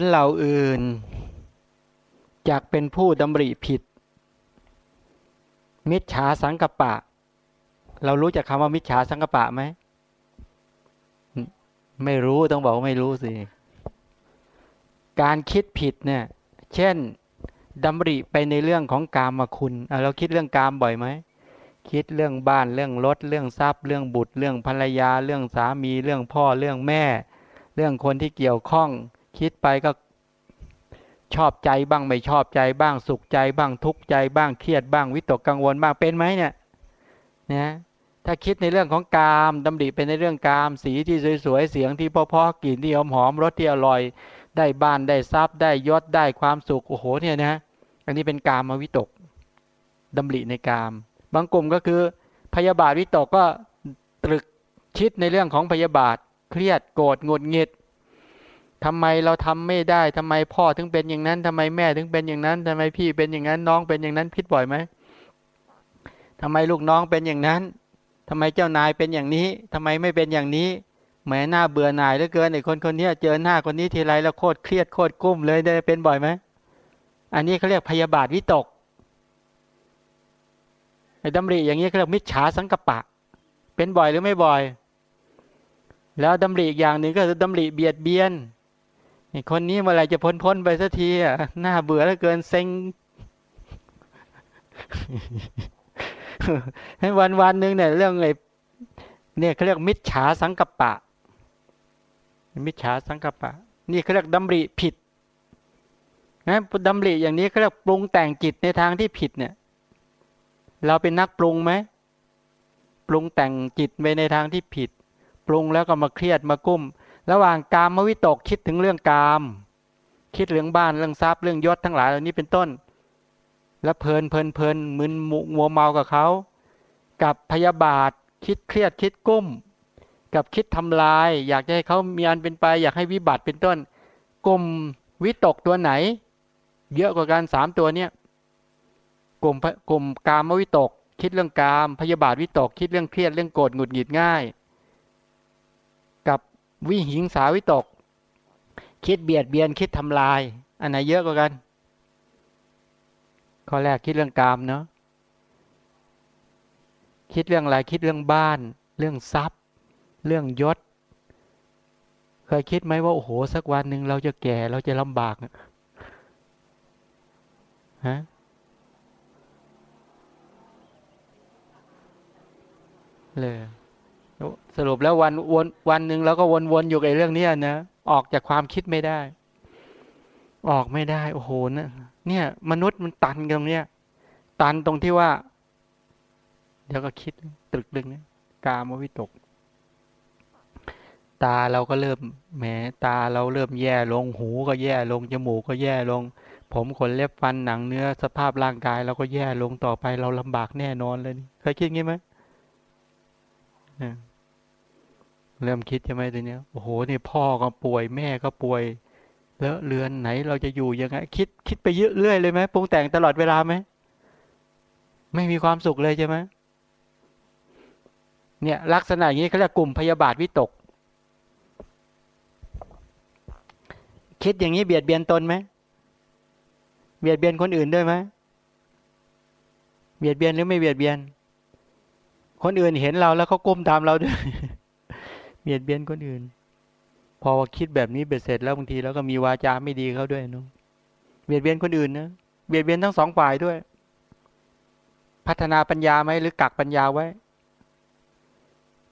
นเหล่าอื่นจกเป็นผู้ดำริผิด มิจฉาสังกปะ เรารู้จักคำว่ามิจฉาสังกปะไหม ไม่รู้ต้องบอกว่าไม่รู้สิ การคิดผิดเนี่ย เช่นดำริไปในเรื่องของกามคุณเราคิดเรื่องกามบ่อยไหม คิดเรื่องบ้านเรื่องรถ เรื่องทรัพย์ เรื่องบุตร เรื่องภรรยา เรื่องสามี เรื่องพ่อเรื่องแม่ เรื่องคนที่เกี่ยวข้อง คิดไปก็ชอบใจบ้างไม่ชอบใจบ้างสุขใจบ้างทุกข์ใจบ้างเครียดบ้างวิตกกังวลบ้างเป็นไหมเนี่ยนะถ้าคิดในเรื่องของกามดำริเป็นในเรื่องกาม สีที่สวยๆเสียงที่เพาะๆกลิ่นที่หอมหอมรสที่อร่อย ได้บ้านได้ทรัพย์ได้ยศได้ความสุขโอ้โหเนี่ยนะอันนี้เป็นกามมาวิตกดำริในกาม บางกลุ่มก็คือพยาบาทวิตกก็ตรึกคิดในเรื่องของพยาบาทเครียดโกรธงุดหงิด ทำไมเราทำไม่ได้ทำไมพ่อถึงเป็นอย่างนั้นทำไมแม่ถึงเป็นอย่างนั้นทำไมพี่เป็นอย่างนั้น น้องเป็นอย่างนั้นพิดบ่อยไหมทำไมลูกน้องเป็นอย่างนั้นทำไมเจ้านายเป็นอย่างนี้ทำไมไม่เป็นอย่างนี้แหมหน้าเบื่อหน่ายเหลือเกินไอ้คนคนนี้เจอหน้าคนนี้ทีไรแล้วโคตรเครียดโคตรกุ้มเลยได้เป็นบ่อยไหมอันนี้เขาเรียกพยาบาทวิตกไอ้ดำริอย่างนี้เขาเรียกมิจฉาสังกปะ เป็นบ่อยหรือไม่บ่อย แล้วดำริอีกอย่างหนึ่งก็คือดำริเบียดเบียน คนนี้เมื่อไรจะพ้นพ้นไปสักทีอะหน้าเบื่อแล้วเกินเซ็งให้วันวันหนึ่งเนี่ย เรื่องไอ้เนี่ยเขาเรียกมิจฉาสังกปะ มิจฉาสังกปะ นี่เขาเรียกดำริผิดนะดำริอย่างนี้เขาเรียกปรุงแต่งจิตในทางที่ผิดเนี่ย เราเป็นนักปรุงไหมปรุงแต่งจิตไปในทางที่ผิด ปรุงแล้วก็มาเครียดมากุ้ม ระหว่างกามวิตกคิดถึงเรื่องกาม คิดเรื่องบ้านเรื่องทรัพย์เรื่องยศทั้งหลายเหล่านี้เป็นต้น แล้วเพลินเพลินเพลินมึนมัวเมากับเขา กับพยาบาทคิดเครียดคิดกุ้ม กับคิดทำลาย อยากจะให้เขามีอันเป็นไป อยากให้วิบัติเป็นต้นกลุ่มวิตกตัวไหน เยอะกว่ากันสามตัวเนี้ยกลุ่มกลุ่มกามวิตก คิดเรื่องกาม พยาบาทวิตก คิดเรื่องเครียดเรื่องโกรธหงุดหงิดง่าย วิหิงสาวิตก คิดเบียดเบียนคิดทำลาย อันไหนเยอะกว่ากัน ข้อแรกคิดเรื่องกามเนาะคิดเรื่องอะไรคิดเรื่องบ้าน เรื่องทรัพย์ เรื่องยศ เคยคิดไหมว่าโอ้โหสักวันหนึ่งเราจะแก่เราจะลำบากฮะเลย สรุปแล้ววันวนวันหนึ่งเราก็วนๆอยู่กับเรื่องนี้นะออกจากความคิดไม่ได้ ออกไม่ได้โอ้โหนะเนี่ย มนุษย์มันตันตรงเนี้ยตันตรงที่ว่า เดี๋ยวก็คิดตรึกดึงนะกามวิตก ตาเราก็เริ่มแหมตาเราเริ่มแย่ลงหูก็แย่ลงจมูกก็แย่ลง ผมขนเล็บฟันหนังเนื้อสภาพร่างกายเราก็แย่ลงต่อไปเราลำบากแน่นอนเลยเคยคิดงี้ไหม เริ่มคิดใช่ไหมตัวเนี้ยโอ้โหนี่พ่อก็ป่วยแม่ก็ป่วย แล้วเรือนไหนเราจะอยู่ยังไง คิดคิดไปเยอะเรื่อยเลยไหมปรุงแต่งตลอดเวลาไหมไม่มีความสุขเลยใช่ไหมเนี่ย ลักษณะอย่างนี้เขาเรียกกลุ่มพยาบาทวิตก คิดอย่างนี้เบียดเบียนตนไหมเบียดเบียนคนอื่นด้วยไหมเบียดเบียนหรือไม่เบียดเบียน คนอื่นเห็นเราแล้วเขาก้มตามเราด้วย เบียดเบียนคนอื่น พอคิดแบบนี้เบ็ดเสร็จแล้วบางทีแล้วก็มีวาจาไม่ดีเขาด้วยนุเบียดเบียนคนอื่นนะเบียดเบียนทั้งสองฝ่ายด้วย พัฒนาปัญญาไหมหรือกักปัญญาไว้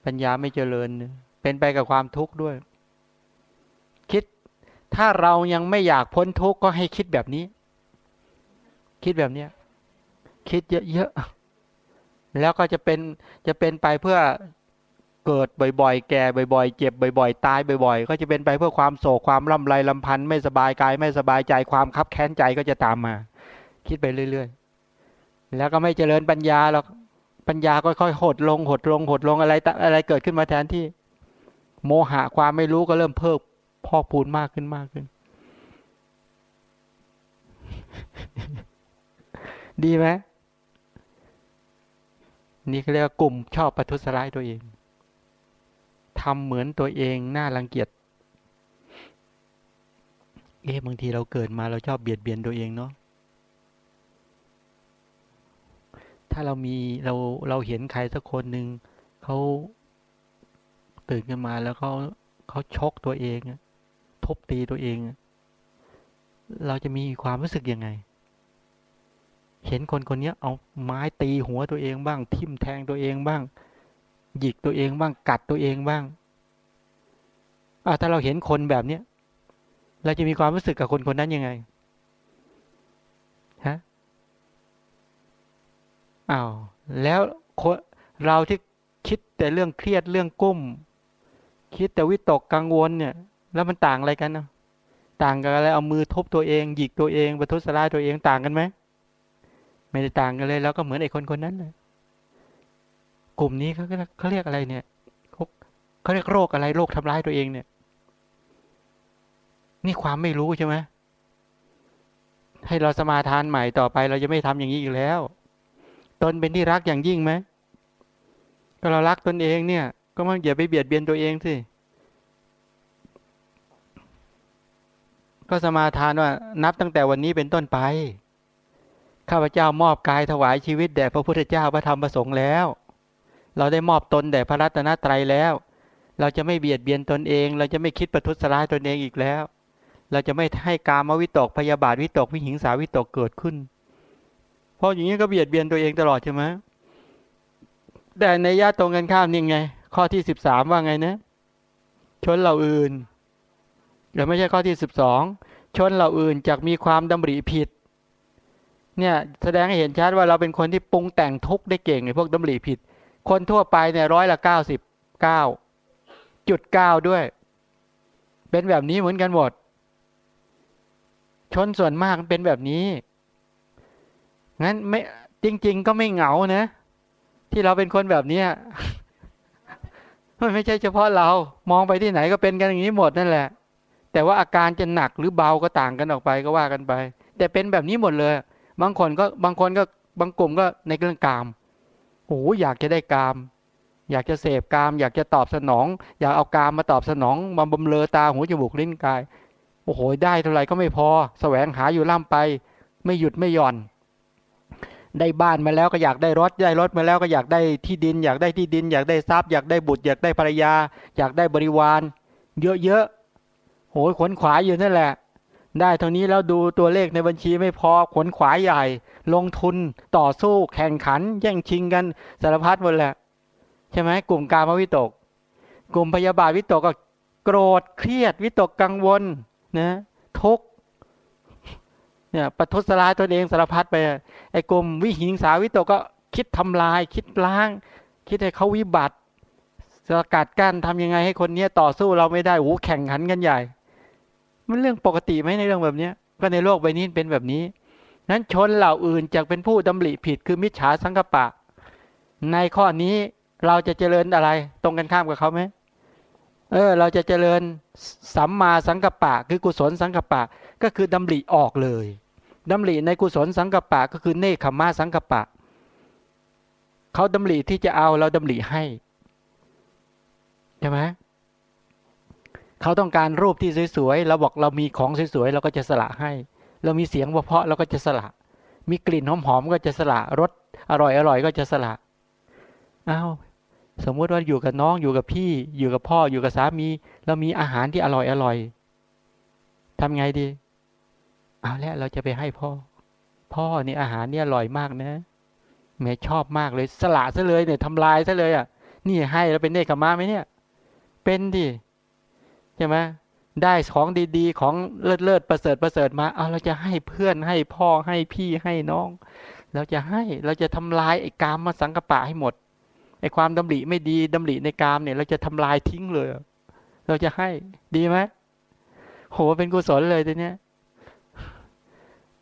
ปัญญาไม่เจริญ เป็นไปกับความทุกข์ด้วย คิดถ้าเรายังไม่อยากพ้นทุกข์ก็ให้คิดแบบนี้ คิดแบบเนี้ยคิดเยอะๆแล้วก็จะเป็นจะเป็นไปเพื่อ เกิดบ่อยๆ แก่บ่อยๆ เจ็บบ่อยๆ ตายบ่อยๆ ก็จะเป็นไปเพื่อความโศกความลำไรลำพันธ์ไม่สบายกายไม่สบายใจความคับแค้นใจก็จะตามมา คิดไปเรื่อยๆ แล้วก็ไม่เจริญปัญญาหรอกปัญญาก็ค่อยหดลงหดลงหดลงอะไรอะไรเกิดขึ้นมาแทนที่ โมหะความไม่รู้ก็เริ่มเพิ่มพอกพูนมากขึ้นมากขึ้น ดีไหมนี่เขาเรียกว่ากลุ่มชอบประทุษร้ายตัวเอง ทำเหมือนตัวเองน่ารังเกียจเอ๊ะบางทีเราเกิดมาเราชอบเบียดเบียนตัวเองเนาะถ้าเรามีเราเราเห็นใครสักคนหนึ่งเขาตื่นขึ้นมาแล้วเขาเขาชกตัวเองทบตีตัวเอง เราจะมีความรู้สึกยังไง เห็นคนคนนี้เอาไม้ตีหัวตัวเองบ้าง ทิ่มแทงตัวเองบ้าง หยิกตัวเองบ้างกัดตัวเองบ้างอาถ้าเราเห็นคนแบบเนี้ยเราจะมีความรู้สึกกับคนคนนั้นยังไงฮะอ้าวแล้วเราที่คิดแต่เรื่องเครียดเรื่องกุ้ม คิดแต่วิตกกังวลเนี่ย แล้วมันต่างอะไรกันเนาะต่างกันอะไรเอามือทุบตัวเอง หยิกตัวเองประทุษร้ายตัวเองต่างกันไหมไม่ได้ต่างกันเลย แล้วก็เหมือนไอ้คนคนนั้นเลย กลุ่มนี้เขาเขาเรียกอะไรเนี่ยเขาเรียกโรคอะไรโรคทำร้ายตัวเองเนี่ย นี่ความไม่รู้ใช่ไหมให้เราสมาทานใหม่ต่อไป เราจะไม่ทำอย่างนี้อีกแล้ว ตนเป็นที่รักอย่างยิ่งไหมก็เรารักตนเองเนี่ย ก็มันอย่าไปเบียดเบียนตัวเองสิก็สมาทานว่า นับตั้งแต่วันนี้เป็นต้นไปข้าพเจ้ามอบกายถวายชีวิตแด่พระพุทธเจ้าพระธรรมประสงค์แล้ว เราได้มอบตนแด่พระรัตนตรัยแล้ว เราจะไม่เบียดเบียนตนเอง เราจะไม่คิดประทุษร้ายตนเองอีกแล้ว เราจะไม่ให้กามวิตกพยาบาทวิตกวิหิงสาวิตกเกิดขึ้น เพราะอย่างนี้ก็เบียดเบียนตัวเองตลอดใช่ไหมแต่ในญาติตรงกันข้ามนี่ไง ข้อที่สิบสามว่าไงนะชนเหล่าอื่นหรือไม่ใช่ข้อที่สิบสองชนเหล่าอื่นจากมีความดำริผิด เนี่ยแสดงให้เห็นชัดว่าเราเป็นคนที่ปรุงแต่งทุกข์ได้เก่งไอ้พวกดำริผิด คนทั่วไปเนี่ยร้อยละเก้าสิบเก้าจุดเก้าด้วย เป็นแบบนี้เหมือนกันหมด ชนส่วนมากเป็นแบบนี้ งั้นไม่จริง ๆ ก็ไม่เหงานะ ที่เราเป็นคนแบบนี้มันไม่ใช่เฉพาะเรา มองไปที่ไหนก็เป็นกันอย่างนี้หมดนั่นแหละ แต่ว่าอาการจะหนักหรือเบาก็ต่างกันออกไปก็ว่ากันไป แต่เป็นแบบนี้หมดเลย บางคนก็บางคนก็บางกลุ่มก็ในเรื่องกาม โอ้อยากจะได้กาม อยากจะเสพกาม อยากจะตอบสนอง อยากเอากามมาตอบสนองมาบำเลอตาหูจมูกลิ้นกาย โอ้โหได้เท่าไหร่ก็ไม่พอแสวงหาอยู่ล่ำไป ไม่หยุดไม่หย่อน ได้บ้านมาแล้วก็อยากได้รถได้รถมาแล้วก็อยากได้ที่ดิน อยากได้ที่ดิน อยากได้ทรัพย์อยากได้บุตร อยากได้ภรรยา อยากได้บริวาร เยอะๆโหยขนขวายอยู่นั่นแหละ ได้เท่านี้แล้วดูตัวเลขในบัญชีไม่พอขนขวายใหญ่ ลงทุนต่อสู้แข่งขัน แย่งชิงกันสารพัดหมดแหละ ใช่ไหมกลุ่มกามวิตก กลุ่มพยาบาทวิตกก็โกรธเครียดวิตกกังวลนะทุกเนี่ยปัทุสลายตัวเองสารพัดไปไอ้กลุ่มวิหิงสาวิตก็คิดทำลาย คิดล้าง คิดให้เขาวิบัติสกัดกั้นทำยังไงให้คนเนี้ยต่อสู้เราไม่ได้โอ้แข่งขันกันใหญ่ มันเรื่องปกติไหมในเรื่องแบบเนี้ยก็ในโลกใบนี้เป็นแบบนี้ นั้นชนเหล่าอื่นจากเป็นผู้ดำริผิดคือมิจฉาสังกปะ ในข้อนี้เราจะเจริญอะไร ตรงกันข้ามกับเขาไหมเออ เราจะเจริญสัมมาสังกปะ คือกุศลสังกปะ ก็คือดำริออกเลยดำริในกุศลสังกปะก็คือเนคขมาสังกปะ เขาดำริที่จะเอาเราดำริให้ใช่ไหม เขาต้องการรูปที่สวยๆเราบอกเรามีของสวยๆเราก็จะสละให้ เรามีเสียงเพราะเราก็จะสละ มีกลิ่นหอมๆก็จะสละรสอร่อยๆก็จะสละอ้าวสมมุติว่าอยู่กับน้องอยู่กับพี่ อยู่กับพ่ออยู่กับสามีเรามีอาหารที่อร่อยอร่อยทำไงดี เอาแล้วเราจะไปให้พ่อ พ่อนี่อาหารเนี่ยอร่อยมากนะแม่ชอบมากเลย สละซะเลยเนี่ยทำลายซะเลยอะ นี่ให้แล้วเป็นเนกขมาไหมเนี่ย เป็นดิ ช่ไหมได้ของดีๆ ของเลิศเลิศประเสริฐประเสริฐมาเอาเราจะให้เพื่อนให้พ่อให้พี่ให้น้อง เราจะให้เราจะทำลายไอ้กามมาสังกปะให้หมดไอ้ความดำริไม่ดีดำริในกามเนี่ย เราจะทำลายทิ้งเลย เราจะให้ดีไหมโหเป็นกุศลเลยทีเนี้ย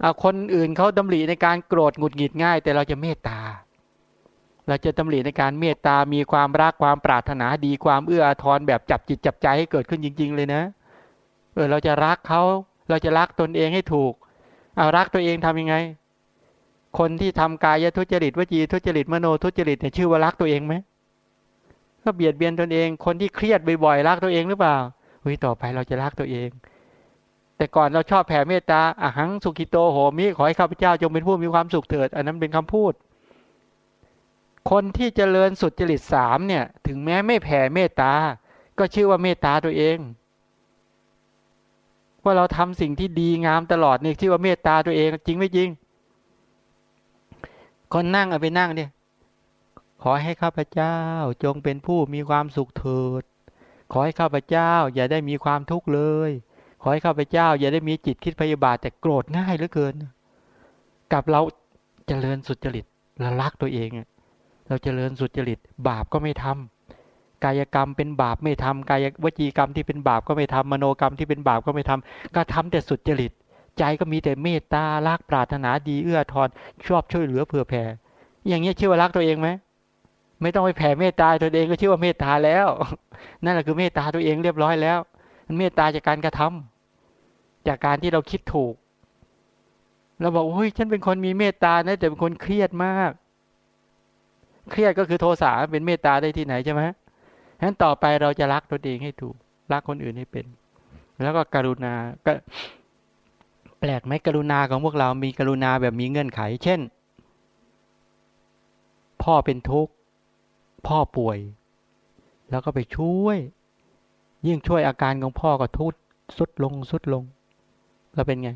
เอาคนอื่นเขาดำริในการโกรธหงุดหงิดง่าย แต่เราจะเมตตา เราจะดำริในการเมตตา มีความรักความปรารถนาดีความเอื้ออาทรแบบจับจิตจับใจให้เกิดขึ้นจริง ๆ เลยนะ เออเราจะรักเขาเราจะรักตนเองให้ถูก เอารักตัวเองทำยังไง คนที่ทำกายทุจริตวจีทุจริตมโนทุจริตเนี่ยชื่อว่ารักตัวเองไหมก็เบียดเบียนตนเอง คนที่เครียดบ่อยๆรักตัวเองหรือเปล่าเฮ้ยต่อไปเราจะรักตัวเอง แต่ก่อนเราชอบแผ่เมตตาอาหังสุกิโตโหมิขอให้ข้าพเจ้าจงเป็นผู้มีความสุขเถิด อันนั้นเป็นคำพูด คนที่เจริญสุดจริตสามเนี่ย ถึงแม้ไม่แผ่เมตตา ก็ชื่อว่าเมตตาตัวเอง ว่าเราทำสิ่งที่ดีงามตลอดนี่ชื่อว่าเมตตาตัวเอง จริงไม่จริง คนนั่งเอาไปนั่งเนี่ยขอให้ข้าพเจ้าจงเป็นผู้มีความสุขเถิด ขอให้ข้าพเจ้าอย่าได้มีความทุกข์เลย ขอให้ข้าพเจ้าอย่าได้มีจิตคิดพยาบาทแต่โกรธง่ายเหลือเกิน กับเราจเจริญสุจริตเรารักตัวเอง เราจเจริญสุจริต บาปก็ไม่ทำกายกรรมเป็นบาปไม่ทำกายวจีกรรมที่เป็นบาปก็ไม่ทำมโนกรรมที่เป็นบาปก็ไม่ทำก็ทำแต่สุจริต ใจก็มีแต่เมตตารักปรารถนาดีเอื้อทอนชอบช่วยเหลือเผื่อแผ่ อย่างนี้ชื่อว่ารักตัวเองไหมไม่ต้องไปแผ่เมตตาตัวเองก็ชื่อว่าเมตตาแล้ว นั่นแหละคือเมตตาตัวเองเรียบร้อยแล้วเมตตาจากการกระทำจากการที่เราคิดถูกเราบอกโอ้ยฉันเป็นคนมีเมตตานะแต่เป็นคนเครียดมาก เครียดก็คือโทสะเป็นเมตตาได้ที่ไหนใช่ไหมฉะนั้นต่อไปเราจะรักตัวเองให้ถูก รักคนอื่นให้เป็น แล้วก็กรุณาก็แปลกไหมกรุณาของพวกเรามีกรุณาแบบมีเงื่อนไข เช่น พ่อเป็นทุกข์ พ่อป่วย แล้วก็ไปช่วย ยิ่งช่วยอาการของพ่อก็ทุดสุดลงสุดลง เราเป็นไง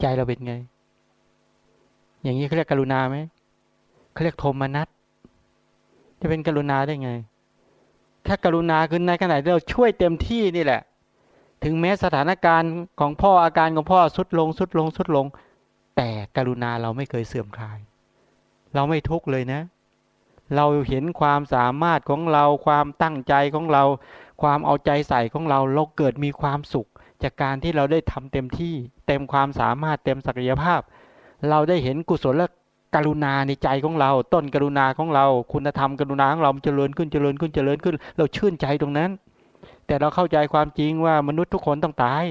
ใจเราเป็นไง อย่างนี้เขาเรียกกรุณาไหม เขาเรียกโทมนัสจะเป็นกรุณาได้ไง ถ้ากรุณาคือในขณะที่เราช่วยเต็มที่นี่แหละ ถึงแม้สถานการณ์ของพ่ออาการของพ่อสุดลงสุดลงสุดลง แต่กรุณาเราไม่เคยเสื่อมคลาย เราไม่ทุกข์เลยนะ เราเห็นความสามารถของเราความตั้งใจของเรา ความเอาใจใส่ของเราเราเกิดมีความสุข จากการที่เราได้ทำเต็มที่ เต็มความสามารถเต็มศักยภาพ เราได้เห็นกุศล กรุณาในใจของเรา ต้นกรุณาของเรา คุณธรรมกรุณาของเราเจริญขึ้นเจริญขึ้นเจริญขึ้น เราชื่นใจตรงนั้น แต่เราเข้าใจความจริงว่ามนุษย์ทุกคนต้องตาย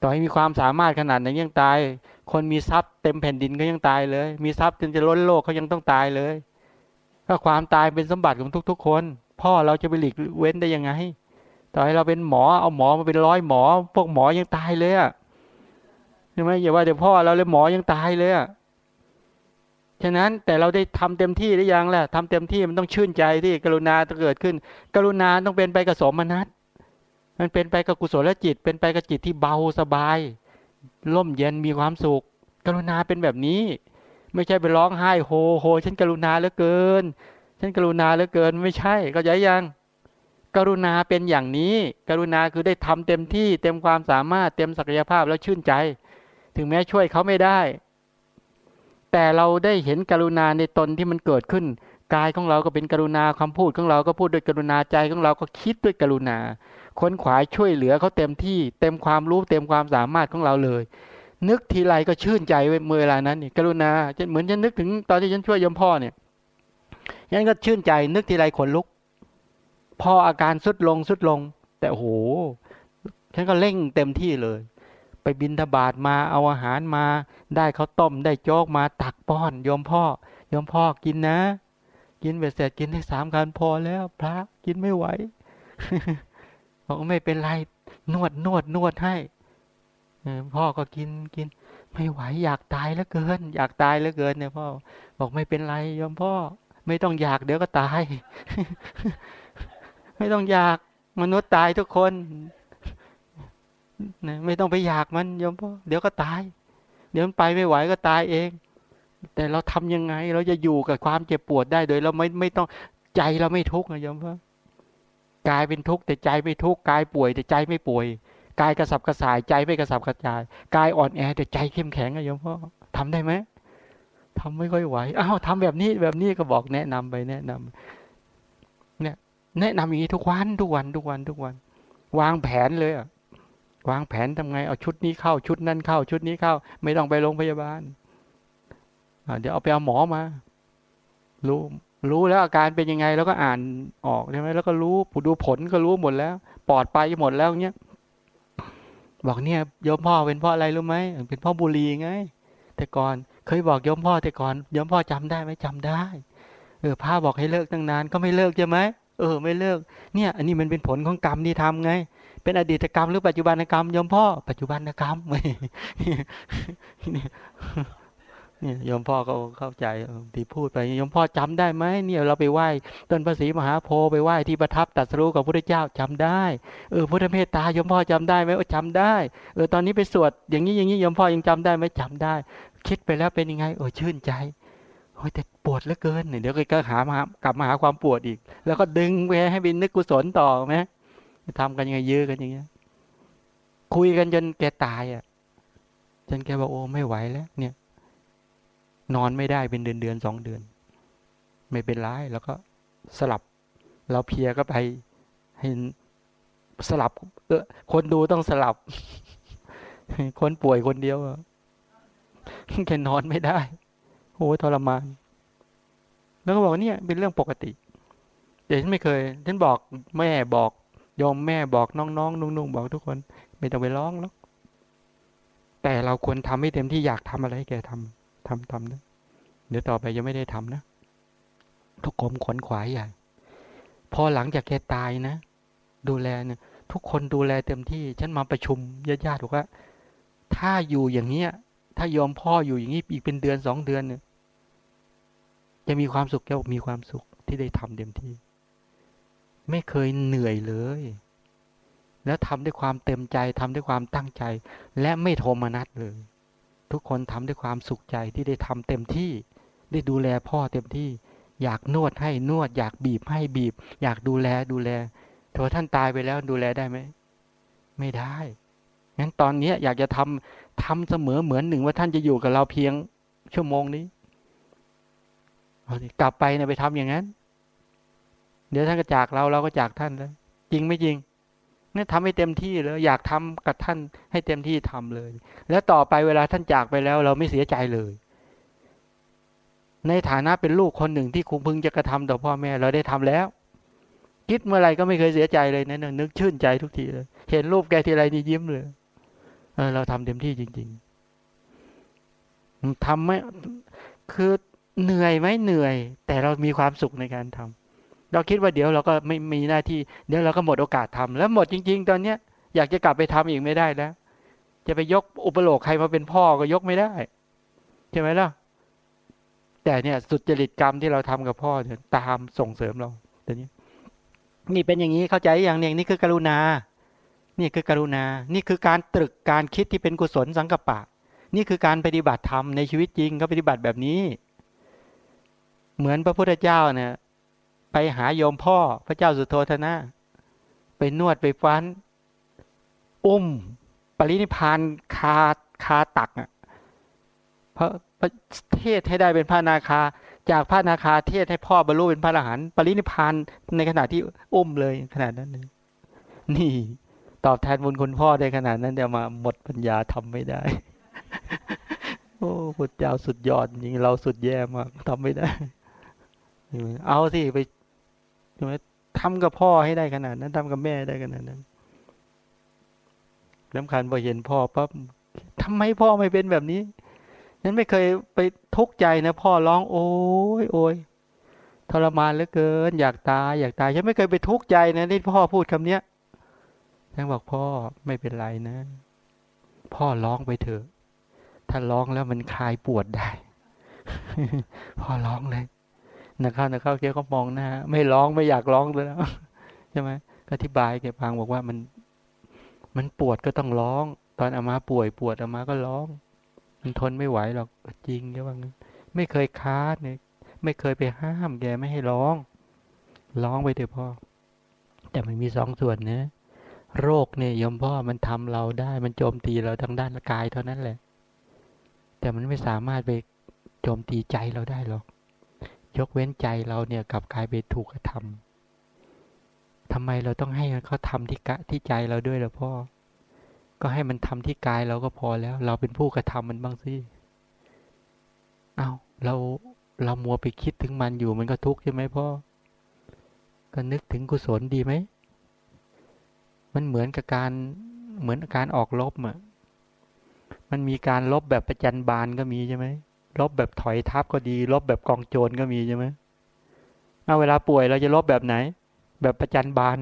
ต่อให้มีความสามารถขนาดไหนยังตาย คนมีทรัพย์เต็มแผ่นดินก็ยังตายเลย มีทรัพย์จนจะล้นโลกเขายังต้องตายเลยถ้าความตายเป็นสมบัติของทุก ๆ คน พ่อเราจะไปหลีกเว้นได้ยังไง ต่อให้เราเป็นหมอเอาหมอมาเป็นร้อยหมอ พวกหมอยังตายเลยอะใช่ไหมอย่าว่าเดี๋ยวพ่อเราเลยหมอยังตายเลยอะ ฉะนั้นแต่เราได้ทำเต็มที่หรือยังล่ะทำเต็มที่มันต้องชื่นใจที่กรุณาจะเกิดขึ้น กรุณาต้องเป็นไปกับสมนัตมันเป็นไปกับกุศลจิต เป็นไปกับจิตที่เบาสบาย ร่มเย็นมีความสุข กรุณาเป็นแบบนี้ ไม่ใช่ไปร้องไห้โฮโฮฉันกรุณาเหลือเกินฉันกรุณาเหลือเกินไม่ใช่ก็ใจยัง กรุณาเป็นอย่างนี้ กรุณาคือได้ทำเต็มที่เต็มความสามารถเต็มศักยภาพแล้วชื่นใจ ถึงแม้ช่วยเขาไม่ได้ แต่เราได้เห็นกรุณาในตนที่มันเกิดขึ้นกายของเราก็เป็นกรุณาคำพูดของเราก็พูดด้วยกรุณาใจของเราก็คิดด้วยกรุณา ค้นขวายช่วยเหลือเขาเต็มที่เต็มความรู้เต็มความสามารถของเราเลย นึกทีไรก็ชื่นใจเมื่อเวลานั้นนี่กรุณาเหมือนฉันนึกถึงตอนที่ฉันช่วยยมพ่อเนี่ยยันก็ชื่นใจนึกทีไรขนลุก พออาการสุดลงสุดลง แต่โอ้โหฉันก็เร่งเต็มที่เลย ไปบินทบาทมาเอาอาหารมา ได้เขาต้มได้โจ๊กมาตักป้อนยมพ่อยมพ่อกินนะ กินเบ็ดเสร็จกินได้สามคันพอแล้ว พระกินไม่ไหวบอกไม่เป็นไร นวดนวดนวดให้พ่อก็กินกิน ไม่ไหวอยากตายแล้วเกิน อยากตายแล้วเกินเนี่ยพ่อ บอกไม่เป็นไรยอมพ่อ ไม่ต้องอยากเดี๋ยวก็ตาย ไม่ต้องอยากมนุษย์ตายทุกคน นะไม่ต้องไปอยากมันยมพ่อเดี๋ยวก็ตาย เดี๋ยวมันไปไม่ไหวก็ตายเอง แต่เราทำยังไง เราจะอยู่กับความเจ็บปวดได้โดย เราไม่ไม่ต้องใจเราไม่ทุกข์นะยมพ่อกายเป็นทุกข์แต่ใจไม่ทุกข์กายป่วย แต่ใจไม่ป่วยกายกระสับกระส่ายใจไม่กระสับกระส่ายกายอ่อนแอแต่ใจเข้มแข็งอะโยมพ่อทำได้ไหมทำไม่ค่อยไหวอ้าวทำแบบนี้แบบนี้ก็บอกแนะนำไปแนะนำเนี่ย แนะนำอย่างนี้ทุกวันทุกวันทุกวันทุกวัน วางแผนเลยอะ วางแผนทำไงเอาชุดนี้เข้าชุดนั้นเข้า ชุดนี้เข้า ไม่ต้องไปโรงพยาบาลเดี๋ยวเอาไปเอาหมอมา รู้รู้แล้วอาการเป็นยังไง แล้วก็อ่านออกใช่ไหมแล้วก็รู้ดูผลก็รู้หมดแล้ว ปลอดไปหมดแล้วเนี้ยบอกเนี่ยโยมพ่อเป็นพ่ออะไรรู้ไหมเป็นพ่อบุรีไง แต่ก่อนเคยบอกโยมพ่อแต่ก่อนโยมพ่อจำได้ไหมจำได้ เออพระบอกให้เลิกตั้งนานก็ไม่เลิกใช่ไหมเออ ไม่เลิก เนี่ย อันนี้มันเป็นผลของกรรมที่ทำไง เป็นอดีตกรรมหรือปัจจุบันกรรมยมพ่อ ปัจจุบันกรรมเนี่ยยมพ่อก็เข้าใจที่พูดไปยมพ่อจำได้ไหมเนี่ยเราไปไหว้ต้นพระศรีมหาโพธิ์ไปไหว้ที่ประทับตัดสู้กับพระเจ้าจำได้เออพุทธเมตตายมพ่อจำได้ไหมว่าจำได้เออตอนนี้ไปสวดอย่างนี้อย่างนี้ยมพ่อยังจำได้ไหมจำได้ คิดไปแล้วเป็นยังไงเออชื่นใจโอ้ยแต่ปวดเหลือเกินเดี๋ยวก็หามากลับมาหาความปวดอีก แล้วก็ดึงไปให้เป็นนึกกุศลต่อไหม ทำกันยังไงยื้อกันอย่างเงี้ย คุยกันจนแกตายอะ จนแกบอกโอ้ไม่ไหวแล้ว เนี่ย นอนไม่ได้เป็นเดือนเดือนสองเดือน ไม่เป็นไรแล้วก็สลับเราเพียก็ไปให้สลับเออคนดูต้องสลับ คนป่วยคนเดียวแค่นอนไม่ได้โอ้ทรมาน แล้วก็บอกเนี่ย เป็นเรื่องปกติแต่ฉันไม่เคย ฉันบอกแม่บอก ยอมแม่บอกน้องๆนุ่งๆบอกทุกคน ไม่ต้องไปร้องแล้วแต่เราควรทำให้เต็มที่อยากทำอะไรแกทำทำทำนะเดี๋ยวต่อไปยังไม่ได้ทำนะทุกคนขนขวายใหญ่พอหลังจากแกตายนะ ดูแลเนี่ยทุกคนดูแลเต็มที่ ฉันมาประชุมญาติๆบอกว่า ถ้าอยู่อย่างเนี้ย ถ้ายอมพ่ออยู่อย่างนี้อีกเป็นเดือนสองเดือนเนี่ยจะมีความสุขแกมีความสุขที่ได้ทำเต็มที่ ไม่เคยเหนื่อยเลย แล้วทำด้วยความเต็มใจทำด้วยความตั้งใจ และไม่โทมนัสเลย ทุกคนทำด้วยความสุขใจที่ได้ทำเต็มที่ได้ดูแลพ่อเต็มที่ อยากนวดให้นวด อยากบีบให้บีบ อยากดูแลดูแลแต่ว่าท่านตายไปแล้วดูแลได้ไหมไม่ได้งั้นตอนนี้อยากจะทำทำเสมอเหมือนหนึ่งว่าท่านจะอยู่กับเราเพียงชั่วโมงนี้กลับไปเนี่ยไปทำอย่างนั้น เดี๋ยวท่านก็จากเราเราก็จากท่านแล้วจริงไม่จริงนี่ทำให้เต็มที่เลยอยากทำกับท่านให้เต็มที่ทำเลย แล้วต่อไปเวลาท่านจากไปแล้ว เราไม่เสียใจเลย ในฐานะเป็นลูกคนหนึ่งที่คุณพึงจะกระทำต่อพ่อแม่ เราได้ทำแล้ว คิดเมื่อไรก็ไม่เคยเสียใจเลยนะนึกชื่นใจทุกทีเลย เห็นรูปแกทีไรนี่ยิ้มเลยเออเราทำเต็มที่จริง ๆทำไม่คือเหนื่อยไหมเหนื่อย แต่เรามีความสุขในการทำ เราคิดว่าเดี๋ยวเราก็ไม่มีหน้าที่ เดี๋ยวเราก็หมดโอกาสทำแล้วหมดจริง ๆ ตอนเนี้ยอยากจะกลับไปทำอีกไม่ได้แล้ว จะไปยกอุปโลกใครมาเป็นพ่อก็ยกไม่ได้ใช่ไหมล่ะ แต่เนี่ยสุดจริตกรรมที่เราทำกับพ่อเนี่ยตามส่งเสริมเราตอนนี้ นี่เป็นอย่างนี้เข้าใจอย่างหนึ่งนี่คือกรุณา นี่คือกรุณา นี่คือการตรึกการคิดที่เป็นกุศลสังกปะ นี่คือการปฏิบัติธรรมในชีวิตจริงเขาปฏิบัติแบบนี้ เหมือนพระพุทธเจ้าเนี่ย ไปหาโยมพ่อพระเจ้าสุโธธนะ ไปนวดไปฟัน อุ้ม ปรินิพานคาคาตักอะพระเทศให้ได้เป็นพระนาคา จากพระนาคาเทศให้พ่อบรรลุเป็นพระอรหันต์ปรินิพานในขณะที่อุ้มเลยขนาดนั้นเลยนี่ตอบแทนบุญคุณพ่อได้ขนาดนั้นเดี๋ยวมาหมดปัญญาทำไม่ได้ โอ้พุทธเจ้าสุดยอดจริงเราสุดแย่มากทำไม่ได้ เอาสิไป ทำกับพ่อให้ได้ขนาดนั้นทำกับแม่ได้ขนาดนั้นสำคัญพอเห็นพ่อปั๊บทำไมพ่อไม่เป็นแบบนี้ นั้นไม่เคยไปทุกข์ใจนะพ่อร้องโอ้ยโอ้ยทรมานเหลือเกิน อยากตายอยากตายฉันไม่เคยไปทุกข์ใจนะที่พ่อพูดคำเนี้ยฉันบอกพ่อไม่เป็นไรนะ พ่อร้องไปเถอะ ถ้าร้องแล้วมันคลายปวดได้ พ่อร้องเลย นักข้าวนักข้าวเกี้ยวก็มองหน้าไม่ร้องไม่อยากร้องเลยแล้วใช่ไหมก็อธิบายแกพังบอกว่ามัน มันปวดก็ต้องร้อง ตอนอามาป่วยปวดอามาก็ร้อง มันทนไม่ไหวหรอกจริงแกว่างั้นไม่เคยค้าเนี่ยไม่เคยไปห้ามแกไม่ให้ร้อง ร้องไปเถอะพ่อ แต่มันมีสองส่วนนะโรคเนี่ยยมพ่อมันทำเราได้มันโจมตีเราทางด้านกายเท่านั้นแหละ แต่มันไม่สามารถไปโจมตีใจเราได้หรอก ยกเว้นใจเราเนี่ยกับกลายเป็นถูกกระทำทำไมเราต้องให้เขาทำที่กะที่ใจเราด้วยล่ะพ่อ ก็ให้มันทำที่กายเราก็พอแล้ว เราเป็นผู้กระทำมันบ้างสิเอาเราเรามัวไปคิดถึงมันอยู่มันก็ทุกข์ใช่ไหมพ่อ ก็นึกถึงกุศลดีไหม มันเหมือนกับการเหมือนการออกลบอะมันมีการลบแบบประจันบานก็มีใช่ไหม ลบแบบถอยทับก็ดี ลบแบบกองโจรก็มีใช่ไหมเอาเวลาป่วยเราจะลบแบบไหน แบบประจันบาน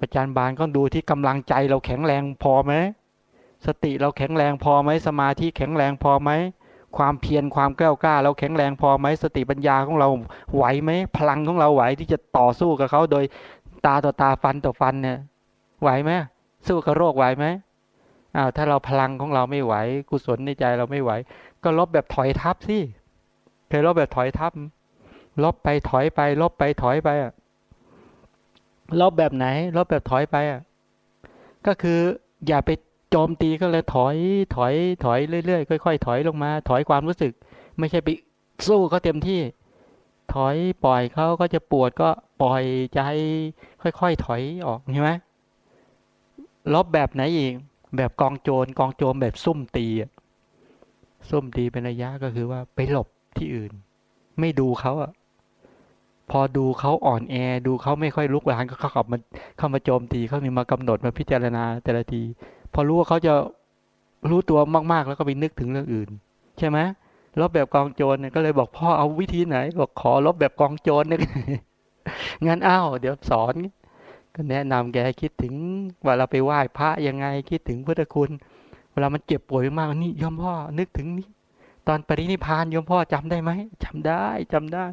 ประจันบานก็ดูที่กำลังใจเราแข็งแรงพอไหมสติเราแข็งแรงพอไหมสมาธิแข็งแรงพอไหมความเพียรความกล้ากล้า เราแข็งแรงพอไหมสติปัญญาของเราไหวไหมพลังของเราไหวที่จะต่อสู้กับเขาโดยตาต่อตาฟันต่อฟันเนี่ยไหวไหมสู้กับโรคไหวไหม อ้าวถ้าเราพลังของเราไม่ไหว กุศลในใจเราไม่ไหว ก็ลบแบบถอยทับสิเคยลบแบบถอยทับลบไปถอยไป ลบไปถอยไปอะลบแบบไหน ลบแบบถอยไปอะก็คืออย่าไปโจมตีก็เลยถอยถอยถอยเรื่อยๆค่อยๆถอยลงมา ถอยความรู้สึก ไม่ใช่ไปสู้เขาเต็มที่ ถอยปล่อยเขาก็จะปวดก็ปล่อยใจ ค่อยๆถอยออกใช่ไหมลบแบบไหนอีก แบบกองโจรกองโจรแบบซุ่มตีซุ่มตีเป็นระยะก็คือว่าไปหลบที่อื่น ไม่ดูเขาอะพอดูเขาอ่อนแอ ดูเขาไม่ค่อยลุกหลานก็เข้าขับมาเข้ามาโจมตีเขามีมากำหนดมาพิจารณาแต่ละที พอรู้ว่าเขาจะรู้ตัวมากๆ แล้วก็ไปนึกถึงเรื่องอื่น ใช่ไหมลบแบบกองโจรเนี่ยก็เลยบอกพ่อเอาวิธีไหน บอกขอลบแบบกองโจรเนี่ยงั้นอ้าวเดี๋ยวสอน ก็แนะนำแกคิดถึงว่าเราไปไหว้พระยังไงคิดถึงพุทธคุณ เวลามันเจ็บป่วยมากนี่ยมพ่อนึกถึงนี่ตอนปรินิพานยมพ่อจำได้ไหมจำได้จำได้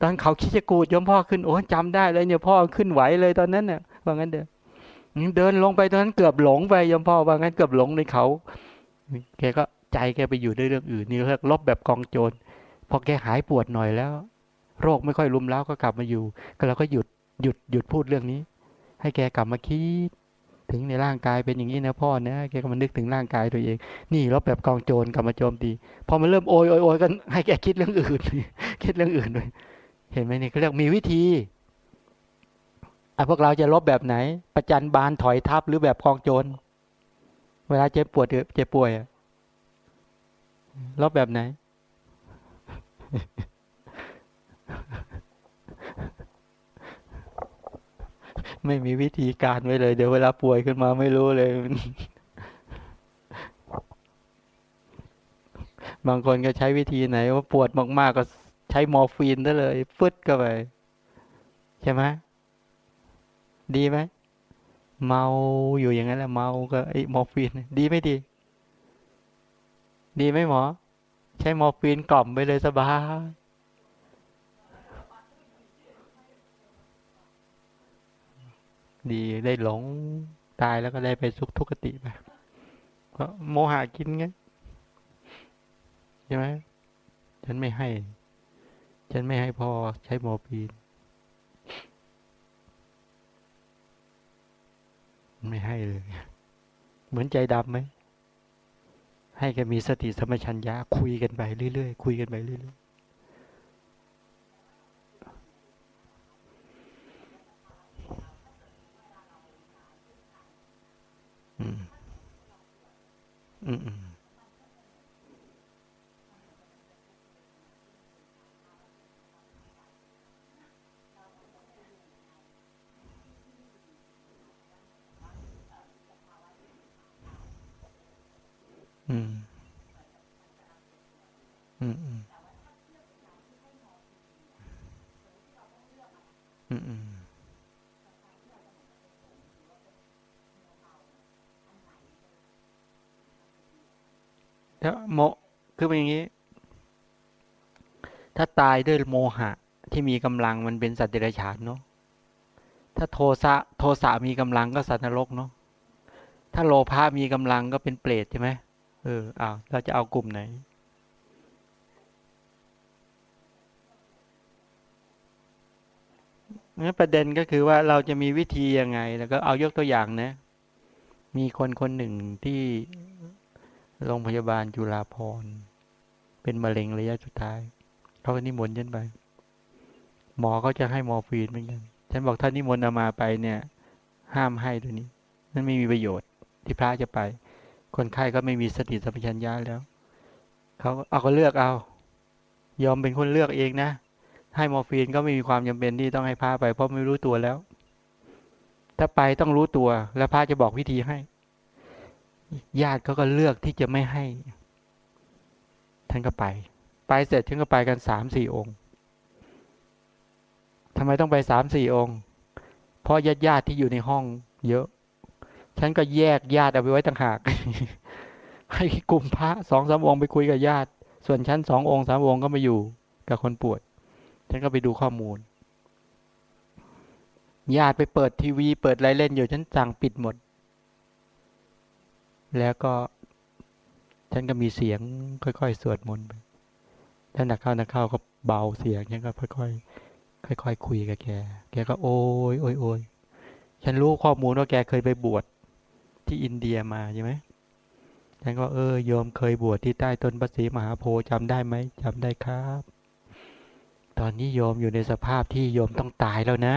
ตอนเขาคิดจะกูดยมพ่อขึ้นโอ้จำได้เลยเนี่ยพ่อขึ้นไหวเลยตอนนั้นเนี่ยว่างั้นเด้อเดินลงไปตอนนั้นเกือบหลงไปยมพ่อว่างั้นเกือบหลงในเขาแกก็ใจแกไปอยู่ด้วยเรื่องอื่นนี่เรียกลบแบบกองโจรพอแกหายปวดหน่อยแล้ว โรคไม่ค่อยรุมแล้วก็กลับมาอยู่ ก็เราก็หยุดหยุดหยุดพูดเรื่องนี้ ให้แกกลับมาคิด ถึงในร่างกายเป็นอย่างนี้นะพ่อนะแกก็มานึกถึงร่างกายตัวเอง นี่ลบแบบกองโจรกลับมาโจมตีพอมันเริ่มโอยโอยโอยกันให้แกคิดเรื่องอื่น คิดเรื่องอื่นด้วยเห็นไหมนี่เขาเรียกมีวิธีอะพวกเราจะลบแบบไหน ประจันบานถอยทับหรือแบบกองโจรเวลาเจ็บปวดเจ็บป่วยลบแบบไหน ไม่มีวิธีการไว้เลย เดี๋ยวเวลาป่วยขึ้นมาไม่รู้เลย บางคนก็ใช้วิธีไหน ว่าปวดมากๆก็ใช้มอร์ฟีนได้เลย ฟึดก็ไป ใช่ไหมดีไหมเมาอยู่อย่างนั้นแหละเมาก็ไอ้มอร์ฟีน ดีไม่ดี ดีไหมหมอ ใช้มอร์ฟีนกล่อมไปเลยสบาย ดีได้หลงตายแล้วก็ได้ไปสุขทุกขติไปก็โมหะกินไงใช่ไหมฉันไม่ให้ ฉันไม่ให้พอใช้โมอร์ฟีนไม่ให้เลย เหมือนใจดำไหม ให้แกมีสติสมัชัญญะคุยกันไปเรื่อยๆคุยกันไปเรื่อย ๆอืมอืมอืมอื มอืมอืมอืมอืมแล้วโมคือเป็นอย่างนี้ ถ้าตายด้วยโมหะ ที่มีกำลังมันเป็นสัตว์เดรัจฉานเนาะถ้าโทสะโทสะมีกำลังก็สัตว์นรกเนาะถ้าโลภะมีกำลังก็เป็นเปรตใช่ไหมเอออ้าวเราจะเอากลุ่มไหนงั้นประเด็นก็คือว่าเราจะมีวิธียังไง แล้วก็เอายกตัวอย่างนะ มีคนคนหนึ่งที่ โรงพยาบาลจุฬาพรเป็นมะเร็งระยะสุดท้ายเขาก็นิมนต์ฉันไป หมอเขาจะให้มอร์ฟีนเหมือนกันฉันบอกถ้านิมนต์เอามาไปเนี่ย ห้ามให้ตัวนี้ นั่นไม่มีประโยชน์ที่พระจะไป คนไข้ก็ไม่มีสติสัมปชัญญะแล้วเขาเอาก็เลือกเอา ยอมเป็นคนเลือกเองนะให้มอร์ฟีนก็ไม่มีความจำเป็นที่ต้องให้พระไป เพราะไม่รู้ตัวแล้ว ถ้าไปต้องรู้ตัว แล้วพระจะบอกวิธีให้ ญาติเขาก็เลือกที่จะไม่ให้ ท่านก็ไป ไปเสร็จท่านก็ไปกันสามสี่องค์ทำไมต้องไปสามสี่องค์ เพราะญาติญาติที่อยู่ในห้อง เยอะ ฉันก็แยกญาติเอาไปไว้ต่างหาก ให้กลุ่มพระสองสามองค์ไปคุยกับญาติ ส่วนฉันสององค์สามองค์ก็มาอยู่กับคนป่วย ฉันก็ไปดูข้อมูล ญาติไปเปิดทีวี เปิดอะไรเล่นอยู่ ฉันสั่งปิดหมด แล้วก็ฉันก็มีเสียงค่อยๆ สวดมนต์ไปถ้าหนักเข้าหนักเข้าก็เบาเสียงฉันก็ค่อยๆค่อยๆคุยกับแก แกก็โอ้ยโอ้ยโอยฉันรู้ข้อมูลว่าแกเคยไปบวชที่อินเดียมาใช่ไหมฉันก็เออโยมเคยบวชที่ใต้ต้นพระศรีมหาโพธิ์จำได้ไหมจำได้ครับ ตอนนี้โยมอยู่ในสภาพที่โยมต้องตายแล้วนะ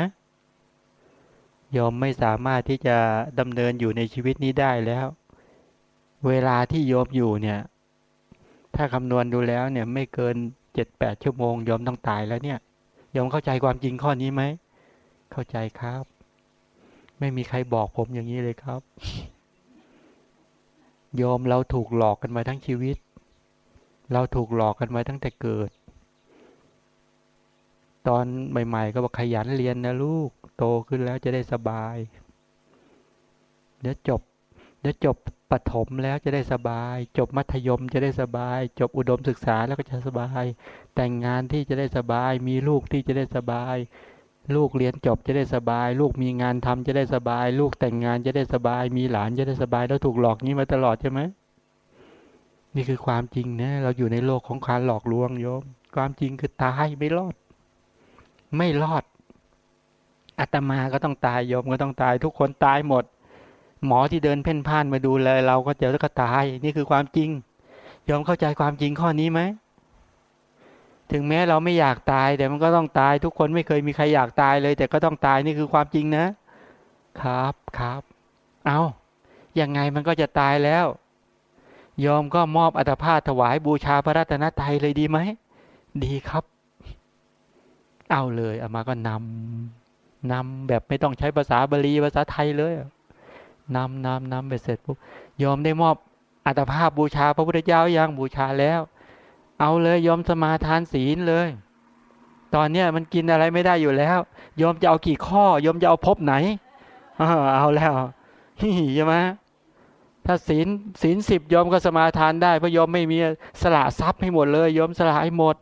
โยมไม่สามารถที่จะดำเนินอยู่ในชีวิตนี้ได้แล้ว เวลาที่โยมอยู่เนี่ย ถ้าคำนวณดูแล้วเนี่ย ไม่เกินเจ็ดแปดชั่วโมงโยมต้องตายแล้วเนี่ยโยมเข้าใจความจริงข้อนี้ไหมเข้าใจครับ ไม่มีใครบอกผมอย่างนี้เลยครับโยมเราถูกหลอกกันมาทั้งชีวิต เราถูกหลอกกันมาตั้งแต่เกิด ตอนใหม่ๆก็บอกขยันเรียนนะลูก โตขึ้นแล้วจะได้สบาย เดี๋ยวจบ เดี๋ยวจบ ปฐมแล้วจะได้สบาย จบมัธยมจะได้สบาย จบอุดมศึกษาแล้วก็จะสบาย แต่งงานที่จะได้สบาย มีลูกที่จะได้สบาย ลูกเรียนจบจะได้สบาย ลูกมีงานทำจะได้สบาย ลูกแต่งงานจะได้สบาย มีหลานจะได้สบาย แล้วถูกหลอกนี้มาตลอดใช่ไหมนี่คือความจริงนะเราอยู่ในโลกของการหลอกลวงโยม ความจริงคือตายไม่รอด ไม่รอดอาตมาก็ต้องตายโยมก็ต้องตายทุกคนตายหมด หมอที่เดินเพ่นพ่านมาดูเลยเราก็เจอแล้วก็ตาย นี่คือความจริงยอมเข้าใจความจริงข้อนี้ไหมถึงแม้เราไม่อยากตายแต่มันก็ต้องตาย ทุกคนไม่เคยมีใครอยากตายเลย แต่ก็ต้องตายนี่คือความจริงนะ ครับครับ เอายังไงมันก็จะตายแล้ว ยอมก็มอบอัตภาพถวายบูชาพระรัตนตรัยเลยดีไหมดีครับ เอาเลยเอามาก็นำนำแบบไม่ต้องใช้ภาษาบาลีภาษาไทยเลย นำนำนำไปเสร็จปุ๊บยอมได้มอบอัตภาพบูชาพระพุทธเจ้ายังบูชาแล้ว เอาเลยยอมสมาทานศีลเลย ตอนเนี้ยมันกินอะไรไม่ได้อยู่แล้ว ยอมจะเอากี่ข้อยอมจะเอาพบไหนเอาแล้วใช่ไหมถ้าศีลศีลสิบยอมก็สมาทานได้เพราะยอมไม่มีสละทรัพย์ให้หมดเลย ยอมสละให้หมด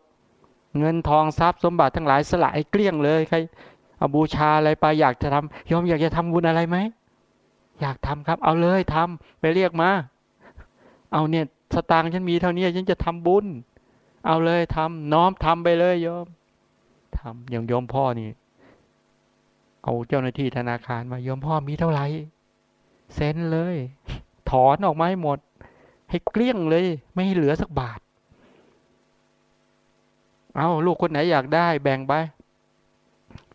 เงินทองทรัพย์สมบัติทั้งหลายสละให้เกลี้ยงเลยใครเอาบูชาอะไรไปอยากจะทำยอมอยากจะทำบุญอะไรไหม อยากทำครับ เอาเลยทำไปเรียกมา เอาเนี่ยสตางค์ฉันมีเท่านี้ฉันจะทำบุญ เอาเลยทำน้อมทำไปเลยโยมทำอย่างโยมพ่อนี่ เอาเจ้าหน้าที่ธนาคารมาโยมพ่อมีเท่าไหร่เซ็นเลย ถอนออกมาให้หมด ให้เกลี้ยงเลย ไม่ให้เหลือสักบาท เอาลูกคนไหนอยากได้แบ่งไป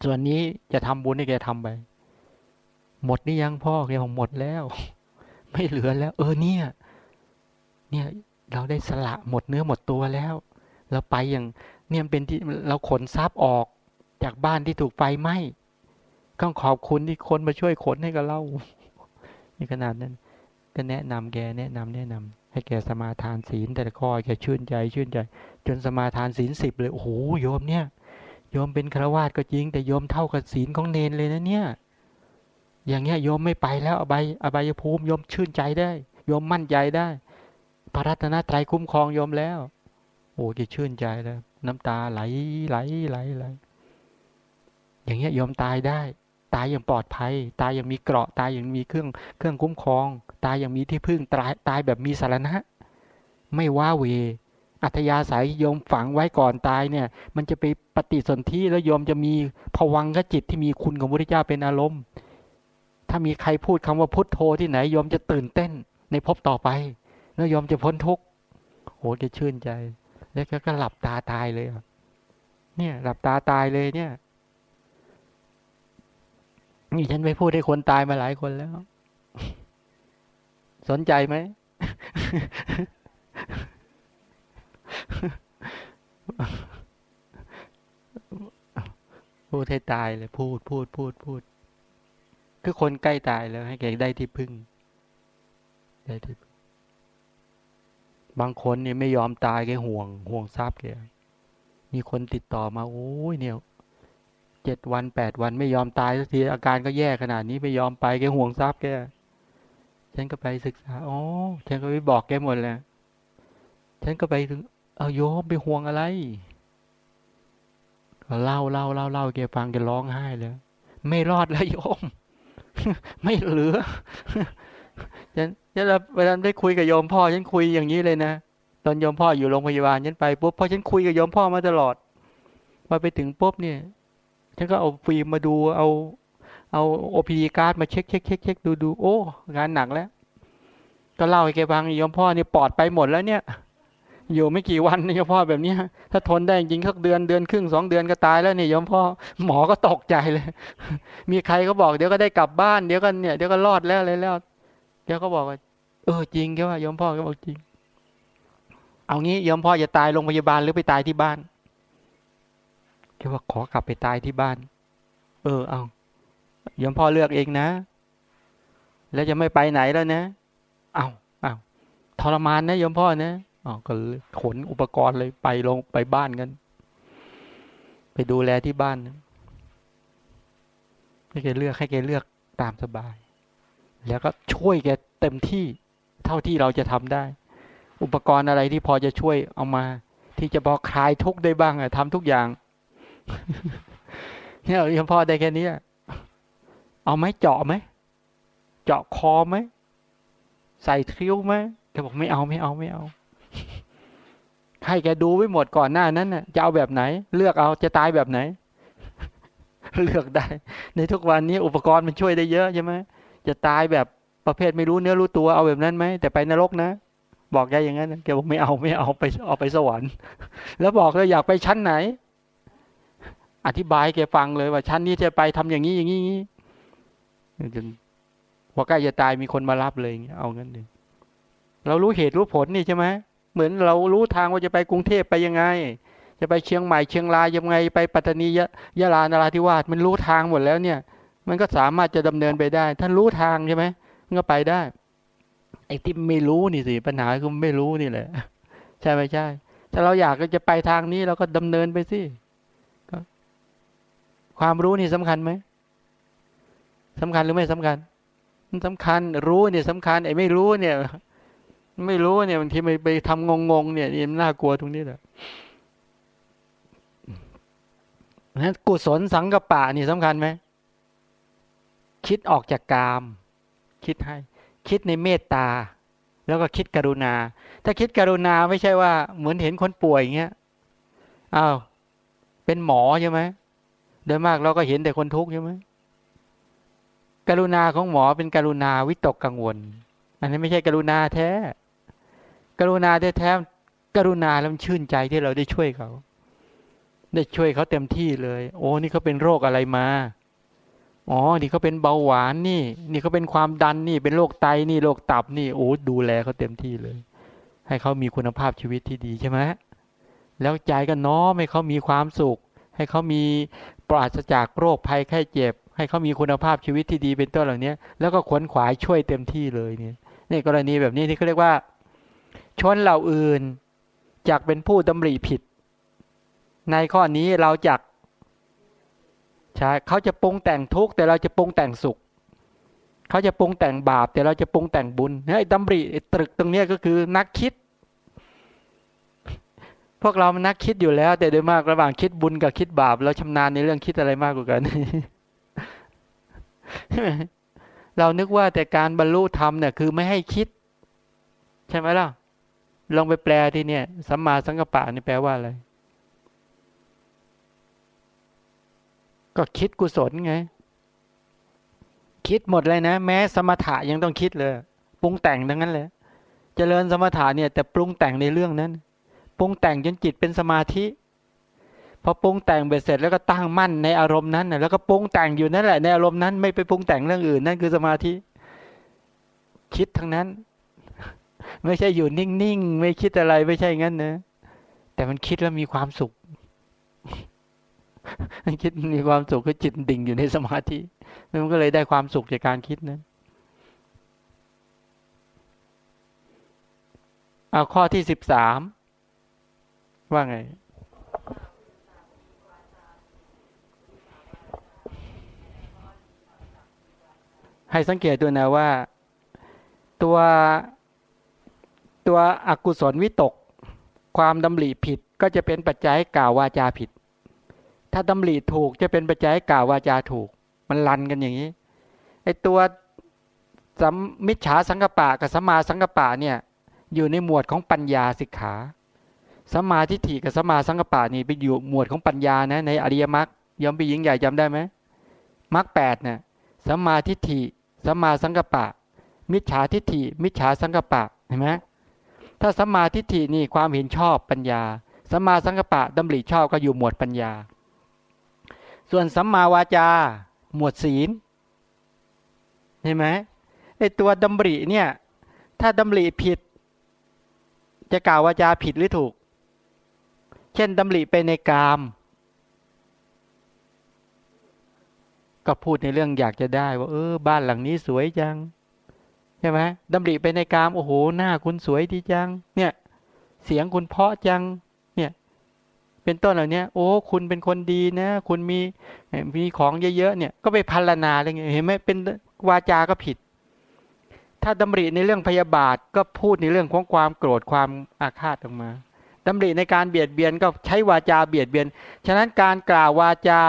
ส่วนนี้จะทำบุญให้แกทำไป หมดนี่ยังพ่อแกบอกหมดแล้ว ไม่เหลือแล้ว เออเนี่ย เนี่ย เราได้สละหมดเนื้อหมดตัวแล้ว เราไปอย่างเนี่ยเป็นที่เราขนทรัพย์ออกจากบ้านที่ถูกไฟไหม้ก็ขอบคุณที่คนมาช่วยขนให้กับเรานี่ขนาดนั้น ก็แนะนำแกแนะนำแนะนำให้แกสมาทานศีลแต่ละข้อแกชื่นใจชื่นใจ จนสมาทานศีลสิบเลยโอ้โหโยมเนี่ยโยมเป็นฆราวาสก็จริง แต่โยมเท่ากับศีลของเนนเลยนะเนี่ย อย่างเงี้ยโยมไม่ไปแล้วอบายอบายภูมิโยมชื่นใจได้โยมมั่นใจได้ พระรัตนตรัยคุ้มครองโยมแล้ว โอ้จะชื่นใจแล้วน้ำตาไหลไหลไหลไหลอย่างเงี้ยยมตายได้ ตายอย่างปลอดภัย ตายอย่างมีเกราะตายอย่างมีเครื่องเครื่องคุ้มครอง ตายอย่างมีที่พึ่งตายตายแบบมีสารณะ ไม่ว้าเวอัธยาศัยโยมฝังไว้ก่อนตายเนี่ย มันจะไปปฏิสนธิแล้วโยมจะมีผวังกจิตที่มีคุณของพระเจ้าเป็นอารมณ์ ถ้ามีใครพูดคำว่าพุทโธที่ไหนโยมจะตื่นเต้น ในภพต่อไปแล้วโยมจะพ้นทุกข์โหจะชื่นใจ แล้วก็หลับตาตายเลยเนี่ย หลับตาตายเลยเนี่ยนี่ฉันไปพูดให้คนตายมาหลายคนแล้ว สนใจไหมพูดให้ตายเลย พูดพูดพูดพูด คือคนใกล้ตายแล้วให้แกได้ที่พึ่ง ได้ที่พึ่ง บางคนเนี่ยไม่ยอมตายแกห่วง ห่วงทรัพย์แกมีคนติดต่อมา โอ้ยเนี่ยเจ็ดวันแปดวันไม่ยอมตายสักทีอาการก็แย่ขนาดนี้ไม่ยอมไปแกห่วงทรัพย์แกฉันก็ไปศึกษาอ๋อฉันก็ไปบอกแกหมดเลยฉันก็ไปถึงเอาโยมไปห่วงอะไรก็เล่าเล่าเล่าเล่าแกฟังแกร้องไห้เลยไม่รอดแล้วโยม ไม่เหลือฉันฉันเวลาได้คุยกับโยมพ่อฉันคุยอย่างนี้เลยนะตอนโยมพ่ออยู่โรงพยาบาลฉันไปปุ๊บพอฉันคุยกับโยมพ่อมาตลอดพอไปถึงปุ๊บเนี่ยฉันก็เอาฟิล์มมาดูเอาเอา OPD card มาเช็คเช็คเช็คเช็คดูดูโอ้ งานหนักแล้ว ก็เล่าให้แกฟังโยมพ่อเนี่ยปอดไปหมดแล้วเนี่ย อยู่ไม่กี่วันนี่โยมพ่อแบบนี้ถ้าทนได้จริงสักเดือนเดือนครึ่งสองเดือนก็ตายแล้วนี่โยมพ่อหมอก็ตกใจเลย มีใครก็บอกเดี๋ยวก็ได้กลับบ้านเดี๋ยวก็เนี่ยเดี๋ยวก็รอดแล้วเลยแล้วเดี๋ยวก็บอกว่าเออจริงแกว่าโยมพ่อก็บอกจริง เอางี้โยมพ่อจะตายโรงพยาบาลหรือไปตายที่บ้านแกว่าขอกลับไปตายที่บ้าน เออเอายมพ่อเลือกเองนะ แล้วจะไม่ไปไหนแล้วนะ เอาเอาทรมานนะยมพ่อนะ อ๋อก็ขนอุปกรณ์เลยไปลงไปบ้านกัน ไปดูแลที่บ้านให้แกเลือกให้แกเลือกตามสบาย แล้วก็ช่วยแกเต็มที่เท่าที่เราจะทำได้ อุปกรณ์อะไรที่พอจะช่วยเอามา ที่จะพอคลายทุกได้บ้างอะทำทุกอย่างเนี่ยยมพ่อได้แค่นี้เอาไหมเจาะไหมเจาะคอไหมใส่ทิ้วไหมแกบอกไม่เอาไม่เอาไม่เอา ให้แกดูไว้หมดก่อนหน้านั้นน่ะจะเอาแบบไหน เลือกเอาจะตายแบบไหน เลือกได้ ในทุกวันนี้อุปกรณ์มันช่วยได้เยอะใช่ไหมจะตายแบบประเภทไม่รู้เนื้อรู้ตัวเอาแบบนั้นไหมแต่ไปนรกนะ บอกแกอย่างนั้นแกบอกไม่เอาไม่เอาไปเอาไปสวรรค์ แล้วบอกเลยอยากไปชั้นไหน อธิบายแกฟังเลยว่าชั้นนี้จะไปทำอย่างนี้อย่างนี้จนพอใกล้จะตายมีคนมารับเลยเอางั้นเลยเรารู้เหตุรู้ผลนี่ใช่ไหม เหมือนเรารู้ทางว่าจะไปกรุงเทพไปยังไง จะไปเชียงใหม่เชียงรายยังไงไปปัตตานียะยะลานราธิวาสมันรู้ทางหมดแล้วเนี่ย มันก็สามารถจะดำเนินไปได้ ท่านรู้ทางใช่ไหมมันก็ไปได้ ไอ้ที่ไม่รู้นี่สิปัญหาคือไม่รู้นี่แหละ ใช่ไหมใช่ ถ้าเราอยากจะไปทางนี้เราก็ดำเนินไปสิความรู้นี่สำคัญไหมสำคัญหรือไม่สำคัญ มันสำคัญรู้เนี่ยสำคัญไอ้ไม่รู้เนี่ย ไม่รู้เนี่ยบางทีไปไปทำงงๆเนี่ยนี่น่ากลัวตรงนี้แหละนั้นกุศลสังกปะนี่สำคัญไหมคิดออกจากกาม คิดให้ คิดในเมตตา แล้วก็คิดกรุณา ถ้าคิดกรุณาไม่ใช่ว่า เหมือนเห็นคนป่วยอย่างเงี้ยอ้าวเป็นหมอใช่ไหมโดยมากเราก็เห็นแต่คนทุกข์ใช่ไหมกรุณาของหมอเป็นกรุณาวิตกกังวล อันนี้ไม่ใช่กรุณาแท้ กรุณาแท้ๆกรุณาแล้วมันชื่นใจที่เราได้ช่วยเขา ได้ช่วยเขาเต็มที่เลย โอ้นี่เขาเป็นโรคอะไรมาอ๋อ นี่เขาเป็นเบาหวานนี่ นี่เขาเป็นความดันนี่ เป็นโรคไตนี่ โรคตับนี่ โอ้ ดูแลเขาเต็มที่เลย ให้เขามีคุณภาพชีวิตที่ดีใช่ไหม แล้วใจก็น้อมให้เขามีความสุข ให้เขามีปราศจากโรคภัยไข้เจ็บ ให้เขามีคุณภาพชีวิตที่ดีเป็นต้นเหล่านี้แล้วก็ขวนขวายช่วยเต็มที่เลยเนี่ยนี่กรณีแบบนี้ที่เขาเรียกว่า ชนเหล่าอื่นจักเป็นผู้ดำริผิด ในข้อนี้เราจักใช่เขาจะปรุงแต่งทุกข์แต่เราจะปรุงแต่งสุข เขาจะปรุงแต่งบาป แต่เราจะปรุงแต่งบุญไอ้ดำริตรึกตรงนี้ก็คือนักคิด พวกเรามันนักคิดอยู่แล้ว แต่โดยมากระหว่างคิดบุญกับคิดบาป เราชำนาญในเรื่องคิดอะไรมากกว่ากันเรานึกว่าแต่การบรรลุธรรมเนี่ยคือไม่ให้คิด ใช่ไหมล่ะ ลองไปแปลที่เนี่ยสัมมาสังกปะนี่แปลว่าอะไร ก็คิดกุศลไง คิดหมดเลยนะ แม้สมถะยังต้องคิดเลย ปรุงแต่งดังนั้นเลยเจริญสมถะเนี่ยแต่ปรุงแต่งในเรื่องนั้น ปรุงแต่งจนจิตเป็นสมาธิพอปรุงแต่งเบ็ดเสร็จแล้วก็ตั้งมั่นในอารมณ์นั้นแล้วก็ปรุงแต่งอยู่นั่นแหละในอารมณ์นั้นไม่ไปปรุงแต่งเรื่องอื่นนั่นคือสมาธิ คิดทั้งนั้น ไม่ใช่อยู่นิ่งๆ ไม่คิดอะไรไม่ใช่งั้นนะ แต่มันคิดแล้วมีความสุข มันคิดมีความสุขก็จิตดิ่งอยู่ในสมาธิมันก็เลยได้ความสุขจากการคิดนั้นเอาข้อที่สิบสามว่าไงให้สังเกตดูนะว่า ตัว ตัวอกุศลวิตก ความดำริผิดก็จะเป็นปัจจัยกล่าววาจาผิด ถ้าดำริถูกจะเป็นปัจจัยกล่าววาจาถูก มันลันกันอย่างนี้ไอตัวสัมมิจฉาสังกปะกับสัมมาสังกปะเนี่ยอยู่ในหมวดของปัญญาสิกขาสัมมาทิฏฐิกับสัมมาสังกปะนี่ไปอยู่หมวดของปัญญานะในอริยมรรคยอมไปยิงใหญ่จำได้ไหมมรรคแปดเนี่ยสัมมาทิฏฐิสัมมาสังกปะ มิจฉาทิฏฐิ มิจฉาสังกปะเห็นไหม ถ้าสัมมาทิฏฐินี่ความเห็นชอบปัญญาสัมมาสังกปะดำริชอบก็อยู่หมวดปัญญา ส่วนสัมมาวาจา หมวดศีลเห็นไหมไอตัวดำริเนี่ย ถ้าดำริผิด จะกล่าววาจาผิดหรือถูก เช่นดำริไปในกาม ก็พูดในเรื่องอยากจะได้ว่า เออ บ้านหลังนี้สวยจัง ช่ไหมดำริไปในกาม โอ้โห หน้าคุณสวยดีจัง เนี่ย เสียงคุณเพาะจัง เนี่ย เป็นต้นเหล่านี้โอ้ คุณเป็นคนดีนะ คุณมี มีของเยอะๆ เนี่ย ก็ไปพัลนาอะไรเงี้ย เห็นไหมเป็นวาจา ก็ผิด ถ้าดำริในเรื่องพยาบาท ก็พูดในเรื่องของความโกรธ ความอาฆาตออกมาดำริในการเบียดเบียน ก็ใช้วาจาเบียดเบียน ฉะนั้นการกล่าววาจา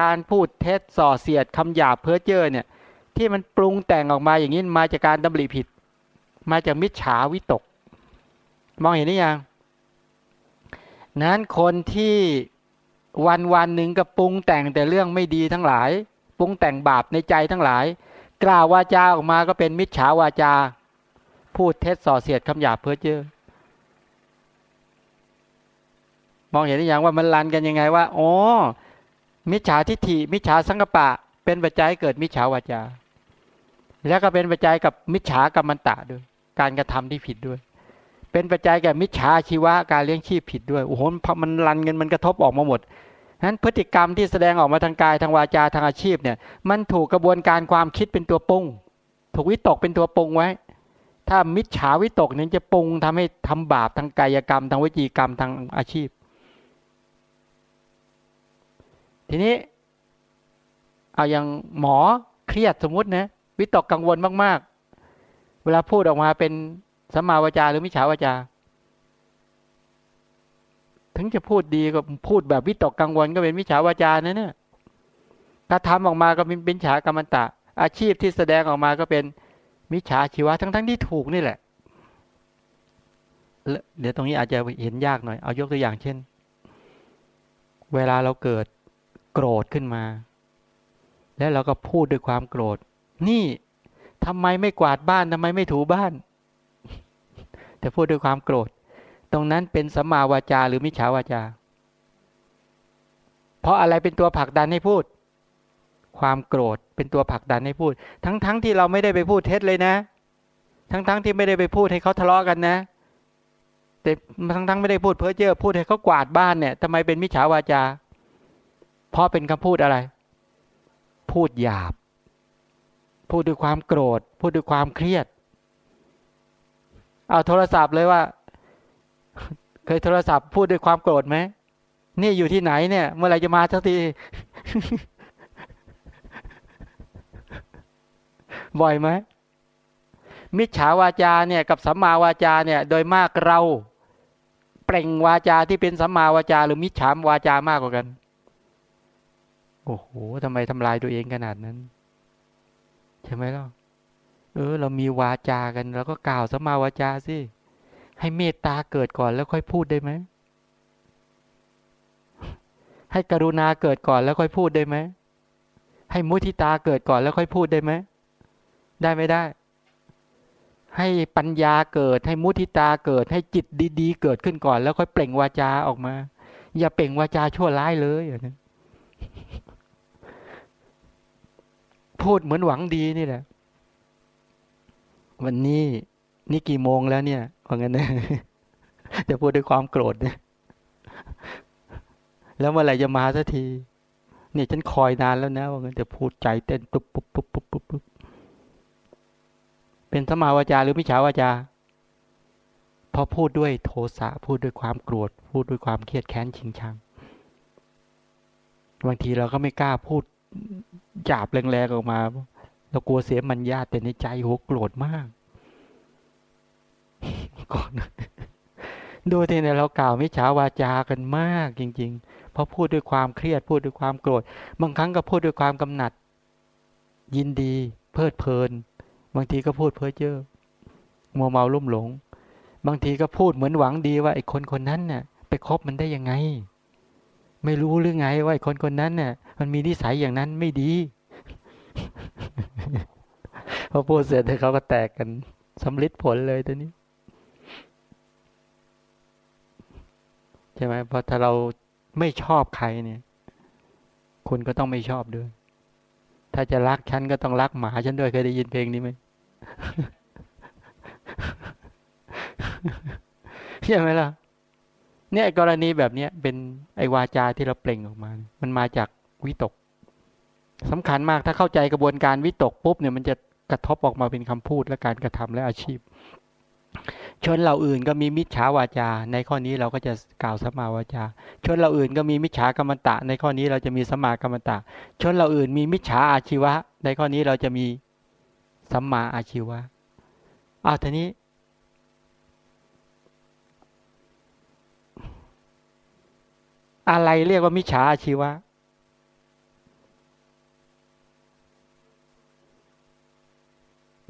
การพูดเท็จส่อเสียดคำหยาบเพ้อเจ้อเนี่ย ที่มันปรุงแต่งออกมาอย่างนี้มาจากการดำริผิด มาจากมิจฉาวิตก มองเห็นหรือยังนั้นคนที่วันวันหนึ่งก็ปรุงแต่งแต่เรื่องไม่ดีทั้งหลาย ปรุงแต่งบาปในใจทั้งหลาย กล่าววาจาออกมาก็เป็นมิจฉาวาจา พูดเท็จส่อเสียดคำหยาบเพ้อเจ้อมองเห็นหรือยังว่ามันลันกันยังไงว่าอ๋อมิจฉาทิฏฐิมิจฉาสังกปะ เป็นปัจจัยเกิดมิจฉาวาจา แล้วก็เป็นปัจจัยกับมิจฉากรรมันตะด้วย การกระทำที่ผิดด้วย เป็นปัจจัยแก่มิจฉาชีวะการเลี้ยงชีพผิดด้วยโอ้โหมันรันกันมันกระทบออกมาหมดนั้นพฤติกรรมที่แสดงออกมาทางกายทางวาจาทางอาชีพเนี่ย มันถูกกระบวนการความคิดเป็นตัวปรุงถูกวิตกเป็นตัวปรุงไว้ ถ้ามิจฉาวิตกนั้นจะปรุงทำให้ทำบาปทางกายกรรม ทางวิจีกรรมทางอาชีพ ทีนี้ เอาอย่างหมอเครียดสมมุตินะ วิตกกังวลมาก ๆ เวลาพูดออกมาเป็นสัมมาวจาหรือมิจฉาวจา ถึงจะพูดดีก็พูดแบบวิตกกังวลก็เป็นมิจฉาวจานะเนี่ยถ้าทำออกมาก็เป็นมิจฉากรรมตะ อาชีพที่แสดงออกมาก็เป็นมิจฉาชีวะทั้งๆทที่ถูกนี่แหละ เดี๋ยวตรงนี้อาจจะเห็นยากหน่อย เอายกตัวอย่างเช่น เวลาเราเกิดโกรธขึ้นมา แล้วเราก็พูดด้วยความโกรธ นี่ทำไมไม่กวาดบ้านทำไมไม่ถูบ้าน แต่พูดด้วยความโกรธ ตรงนั้นเป็นสัมมาวาจาหรือมิจฉาวาจา เพราะอะไรเป็นตัวผลักดันให้พูด ความโกรธเป็นตัวผลักดันให้พูด ทั้งๆทที่เราไม่ได้ไปพูดเท็จเลยนะ ทั้งๆทที่ไม่ได้ไปพูดให้เขาทะเลาะกันนะ แต่ทั้งๆไม่ได้พูดเพ้อเจ้อพูดให้เขากวาดบ้านเนี่ยทำไมเป็นมิจฉาวาจา เพราะเป็นคำพูดอะไร พูดหยาบ พูดด้วยความโกรธ พูดด้วยความเครียด เอาโทรศัพท์เลยว่า เคยโทรศัพท์พูดด้วยความโกรธไหมนี่อยู่ที่ไหนเนี่ย เมื่อไรจะมาสักทีบ่อยไหมมิจฉาวาจาเนี่ยกับสัมมาวาจาเนี่ย โดยมากเราเปล่งวาจาที่เป็นสัมมาวาจา หรือมิจฉาวาจามากกว่ากัน โอ้โหทำไมทำลายตัวเองขนาดนั้น ใช่ไหมล่ะเออ เรามีวาจากันเราก็กล่าวสมาวาจาสิ ให้เมตตาเกิดก่อนแล้วค่อยพูดได้ไหม ให้กรุณาเกิดก่อนแล้วค่อยพูดได้ไหม ให้มุทิตาเกิดก่อนแล้วค่อยพูดได้ไหม ได้ไม่ได้ ให้ปัญญาเกิด ให้มุทิตาเกิด ให้จิตดี ๆ เกิดขึ้นก่อนแล้วค่อยเปล่งวาจาออกมา อย่าเปล่งวาจาชั่วร้ายเลยอย่างนี้ พูดเหมือนหวังดีนี่แหละ วันนี้นี่กี่โมงแล้วเนี่ยว่างั้นนะจะพูดด้วยความโกรธเนี่ยแล้วเมื่อไหร่จะมาสักทีเนี่ยฉันคอยนานแล้วนะว่างั้นจะพูดใจเต้นปุ๊บปุ๊บปุ๊บปุ๊บปุ๊บปุ๊บเป็นสมาวาจาหรือมิจฉาวาจาพอพูดด้วยโทสะพูดด้วยความโกรธพูดด้วยความเครียดแค้นชิงชังบางทีเราก็ไม่กล้าพูด หยาบแรงๆออกมา เรากลัวเสียมัญญาแต่ในใจโหโกรธมากก่อนโดูที่เนี่ยเรากล่าวมิจฉาวาจากันมากจริง ๆ เพราะพูดด้วยความเครียดพูดด้วยความโกรธ บางครั้งก็พูดด้วยความกำหนัด ยินดี เพลิดเพลิน บางทีก็พูดเพ้อเจ้อมัวเมาลุ่มหลง บางทีก็พูดเหมือนหวังดีว่าไอ้คนคนนั้นเนี่ยไปคบมันได้ยังไง ไม่รู้หรือไงว่าคนคนนั้นเนี่ยมันมีนิสัยอย่างนั้นไม่ดีพอพูดเสร็จเขาก็แตกกันสำลิดผลเลยตัวนี้ใช่ไหมพราะถ้าเราไม่ชอบใครเนี่ย คุณก็ต้องไม่ชอบด้วย ถ้าจะรักฉันก็ต้องรักหมาฉันด้วยเคยได้ยินเพลงนี้ไหมใช่ไหมล่ะ เนี่ยกรณีแบบเนี้ยเป็นไอวาจาที่เราเปล่งออกมา มันมาจากวิตกสำคัญมากถ้าเข้าใจกระบวนการวิตกปุ๊บเนี่ยมันจะกระทบออกมาเป็นคำพูดและการกระทำและอาชีพ ชนเราอื่นก็มีมิจฉาวาจา ในข้อนี้เราก็จะกล่าวสมาวาจา ชนเราอื่นก็มีมิจฉากรรมตะ ในข้อนี้เราจะมีสมากรรมตะ ชนเราอื่นมีมิจฉาอาชีวะ ในข้อนี้เราจะมีสัมมาอาชีวะอ้าวทีนี้ อะไรเรียกว่ามิจฉาอาชีวะ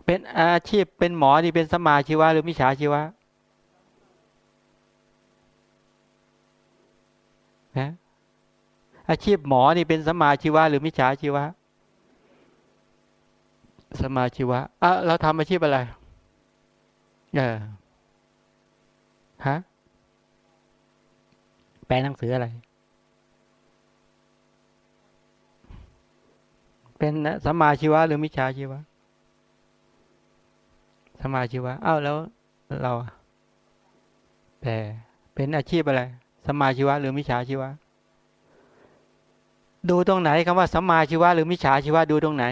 เป็นอาชีพเป็นหมอนี่เป็นสมาชีวะ หรือมิจฉาชีวะนะอาชีพหมอนี่เป็นสมาชีวะ หรือมิจฉาชีวะ สมาชีวะอะเราทำอาชีพอะไร เออฮะ แปลหนังสืออะไร เป็นสมาชีวะหรือมิจฉาชีวะสมาชีวะอ้าวแล้วเราแต่เป็นอาชีพอะไร สมาชีวะหรือมิจฉาชีวะ ดูตรงไหนคำว่าสมาชีวะหรือมิจฉาชีวะดูตรงไหน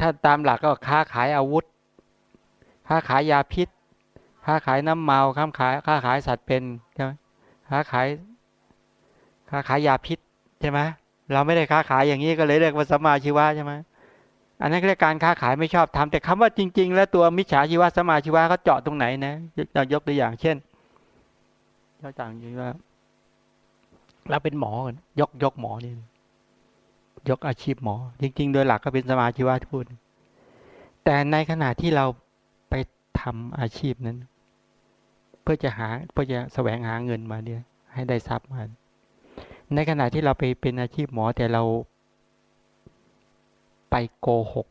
ถ้าตามหลักก็ค้าขายอาวุธ ค้าขายยาพิษ ค้าขายน้ำเมาค้าขายค้าขายสัตว์เป็นใช่ไหมค้าขาย ค้าขายยาพิษใช่ไหมเราไม่ได้ค้าขายอย่างนี้ก็เลยเรียกว่าสัมมาชีวะใช่ไหมอันนั้นเรียกการค้าขายไม่ชอบทำแต่คำว่าจริง ๆ แล้วตัวมิจฉาชีวะสัมาชีวะเขาเจาะตรงไหนนะเรายกตัวอย่างเช่นยกตัวอย่างว่าเราเป็นหมอกันยกยกหมอนี่ ยกอาชีพหมอ จริง ๆ โดยหลักก็เป็นสมาชีวะพูดแต่ในขณะที่เราไปทำอาชีพนั้น เพื่อจะหาเพื่อจะแสวงหาเงินมาเนี่ย ให้ได้ทรัพย์มาในขณะที่เราไปเป็นอาชีพหมอแต่เราไปโกหก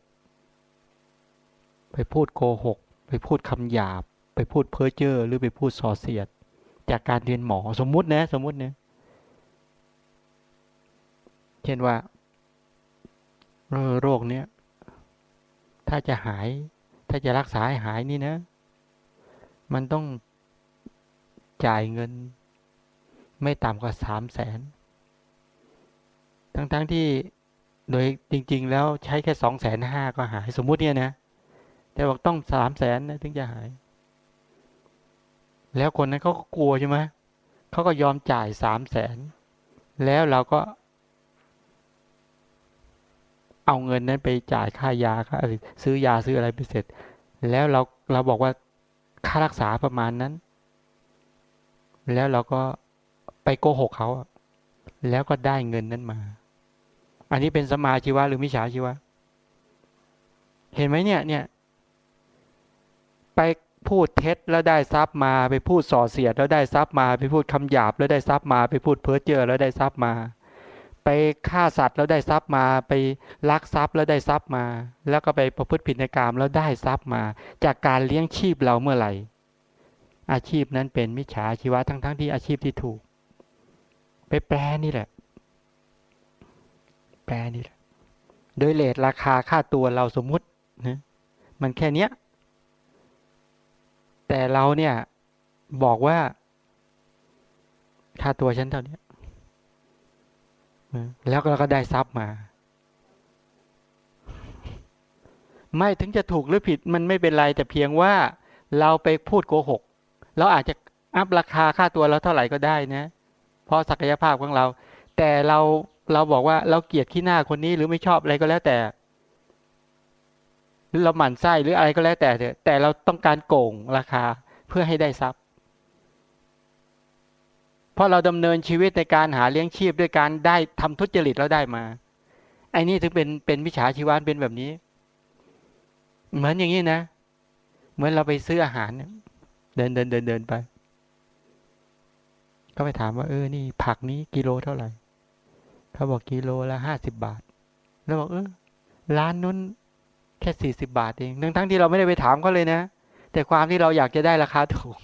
ไปพูดโกหก ไปพูดคำหยาบ ไปพูดเพ้อเจ้อหรือไปพูดส่อเสียด จากการเรียนหมอสมมุตินะ สมมุตินะเช่นว่า โรคเนี้ยถ้าจะหาย ถ้าจะรักษาให้หายนี่นะ มันต้องจ่ายเงิน ไม่ต่ำกว่าสามแสน ทั้งๆทที่โดยจริง ๆ แล้วใช้แค่สองแสนห้าก็หายสมมุติเนี่ยนะ แต่บอกต้องสามแสนนะถึงจะหาย แล้วคนนั้นเขาก็กลัวใช่ไหมเขาก็ยอมจ่ายสามแสน แล้วเราก็ เอาเงินนั้นไปจ่ายค่ายาค่าซื้อยาซื้ออะไรไปเสร็จ แล้วเราเราบอกว่าค่ารักษาประมาณนั้น แล้วเราก็ไปโกหกเขาแล้วก็ได้เงินนั้นมา อันนี้เป็นสมาชีวะหรือมิจฉาชีวะ เห็นไหมเนี่ยเนี่ย ไปพูดเท็จแล้วได้ทรัพย์มาไปพูดส่อเสียดแล้วได้ทรัพย์มาไปพูดคำหยาบแล้วได้ทรัพย์มาไปพูดเพ้อเจ้อแล้วได้ทรัพย์มา ไปฆ่าสัตว์แล้วได้ทรัพย์มา ไปลักทรัพย์แล้วได้ทรัพย์มา แล้วก็ไปประพฤติผิดในกรรมแล้วได้ทรัพย์มา จากการเลี้ยงชีพเราเมื่อไหร่ อาชีพนั้นเป็นมิจฉาชีวะทั้งๆทที่อาชีพที่ถูก ไปแปลนี่แหละ แปลนี่แหละ โดยเลทราคาค่าตัวเราสมมุตินะมันแค่เนี้ย แต่เราเนี่ยบอกว่าค่าตัวฉันเท่านี้ แล้วเราก็ได้ทรัพย์มา ไม่ถึงจะถูกหรือผิดมันไม่เป็นไรแต่เพียงว่าเราไปพูดโกหกเราอาจจะอัพราคาค่าตัวเราเท่าไหร่ก็ได้นะ เพราะศักยภาพของเรา แต่เราเราบอกว่าเราเกลียดขี้หน้าคนนี้หรือไม่ชอบอะไรก็แล้วแต่หรือเราหมั่นไส้หรืออะไรก็แล้วแต่เถอะแต่เราต้องการโกงราคาเพื่อให้ได้ทรัพย์ ราะเราดำเนินชีวิตในการหาเลี้ยงชีพด้วยการได้ทำทุจริตแล้วได้มาไอ้นี่ถึงเป็นเป็นวิชาชีวานเป็นแบบนี้ เหมือนอย่างนี้นะ เหมือนเราไปซื้ออาหาร เดินเดินเดินเดินไป ก็ไปถามว่าเออนี่ ผักนี้กิโลเท่าไหร่ เขาบอกกิโลละห้าสิบบาท แล้วบอกเออร้านนู้นแค่สี่สิบาทเองทั้งทั้งที่เราไม่ได้ไปถามเขาเลยนะ แต่ความที่เราอยากจะได้ราคาถูก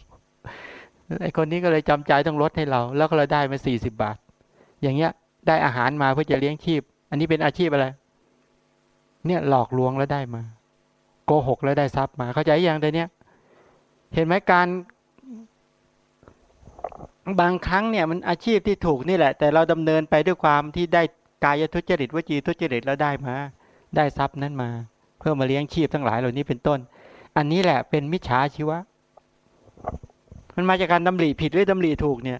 ไอคนนี้ก็เลยจำใจต้องลดให้เรา แล้วก็เราได้มาสี่สิบาท อย่างเงี้ย ได้อาหารมาเพื่อจะเลี้ยงชีพ อันนี้เป็นอาชีพอะไร เนี่ยหลอกลวงแล้วได้มา โกหกแล้วได้ทรัพย์มา เข้าใจยังแต่เนี้ย เห็นไหมการบางครั้งเนี่ยมันอาชีพที่ถูกนี่แหละ แต่เราดำเนินไปด้วยความที่ได้กายทุจริตวจีทุจริตแล้วได้มา ได้ทรัพย์นั้นมา เพื่อมาเลี้ยงชีพทั้งหลายเหล่านี้เป็นต้น อันนี้แหละเป็นมิจฉาชีวะ มันมาจากการดำริผิดหรือดำริถูกเนี่ย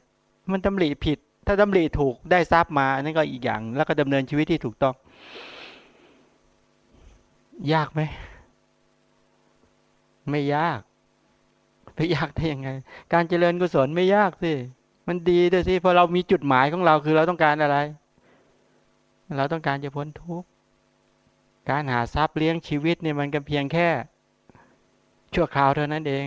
มันดำริผิด ถ้าดำริถูกได้ทรัพย์มาอันนั้นก็อีกอย่าง แล้วก็ดำเนินชีวิตที่ถูกต้อง ยากไหมไม่ยากไปยากได้ยังไง การเจริญกุศลไม่ยากสิมันดีด้วยสิเพราะเรามีจุดหมายของเราคือเราต้องการอะไร เราต้องการจะพ้นทุกข์การหาทรัพย์เลี้ยงชีวิตเนี่ยมันก็เพียงแค่ ชั่วคราวเท่านั้นเอง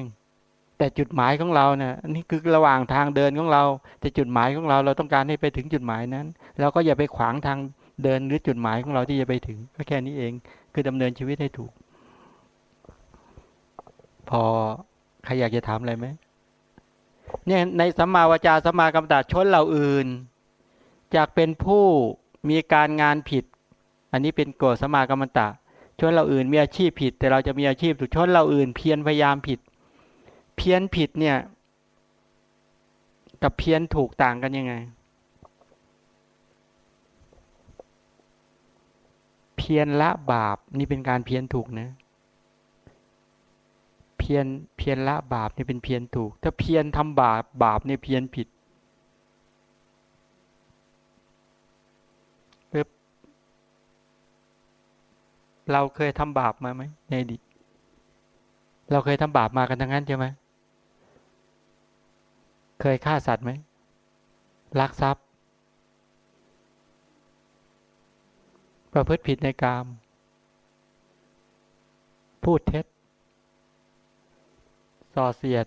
แต่จุดหมายของเราเนี่ยนี่คือระหว่างทางเดินของเรา แต่จุดหมายของเราเราต้องการให้ไปถึงจุดหมายนั้นเราก็อย่าไปขวางทางเดินหรือจุดหมายของเราที่จะไปถึงก็แค่นี้เอง คือดำเนินชีวิตให้ถูก พอใครอยากจะถามอะไรไหมเนี่ยในสัมมาวจาสัมมากรรมตาชนเหล่าอื่นจากเป็นผู้มีการงานผิด อันนี้เป็นโกสัมมากรรมตะชนเราอื่นมีอาชีพผิด แต่เราจะมีอาชีพถูกชนเราอื่น เพียรพยายามผิด เพี้ยนผิดเนี่ย กับเพี้ยนถูกต่างกันยังไง เพี้ยรละบาปนี่เป็นการเพี้ยนถูกนะ เพี้ยรเพี้ยรละบาปนี่เป็นเพี้ยรถูก ถ้าเพี้ยรทำบาปบาปเนี่ยเพี้ยรผิดเราเคยทำบาปมาไหมในอดีตเราเคยทำบาปมากันทั้งนั้นใช่ไหม เคยฆ่าสัตว์ไหมลักทรัพย์ ประพฤติผิดในกาม พูดเท็จ ส่อเสียด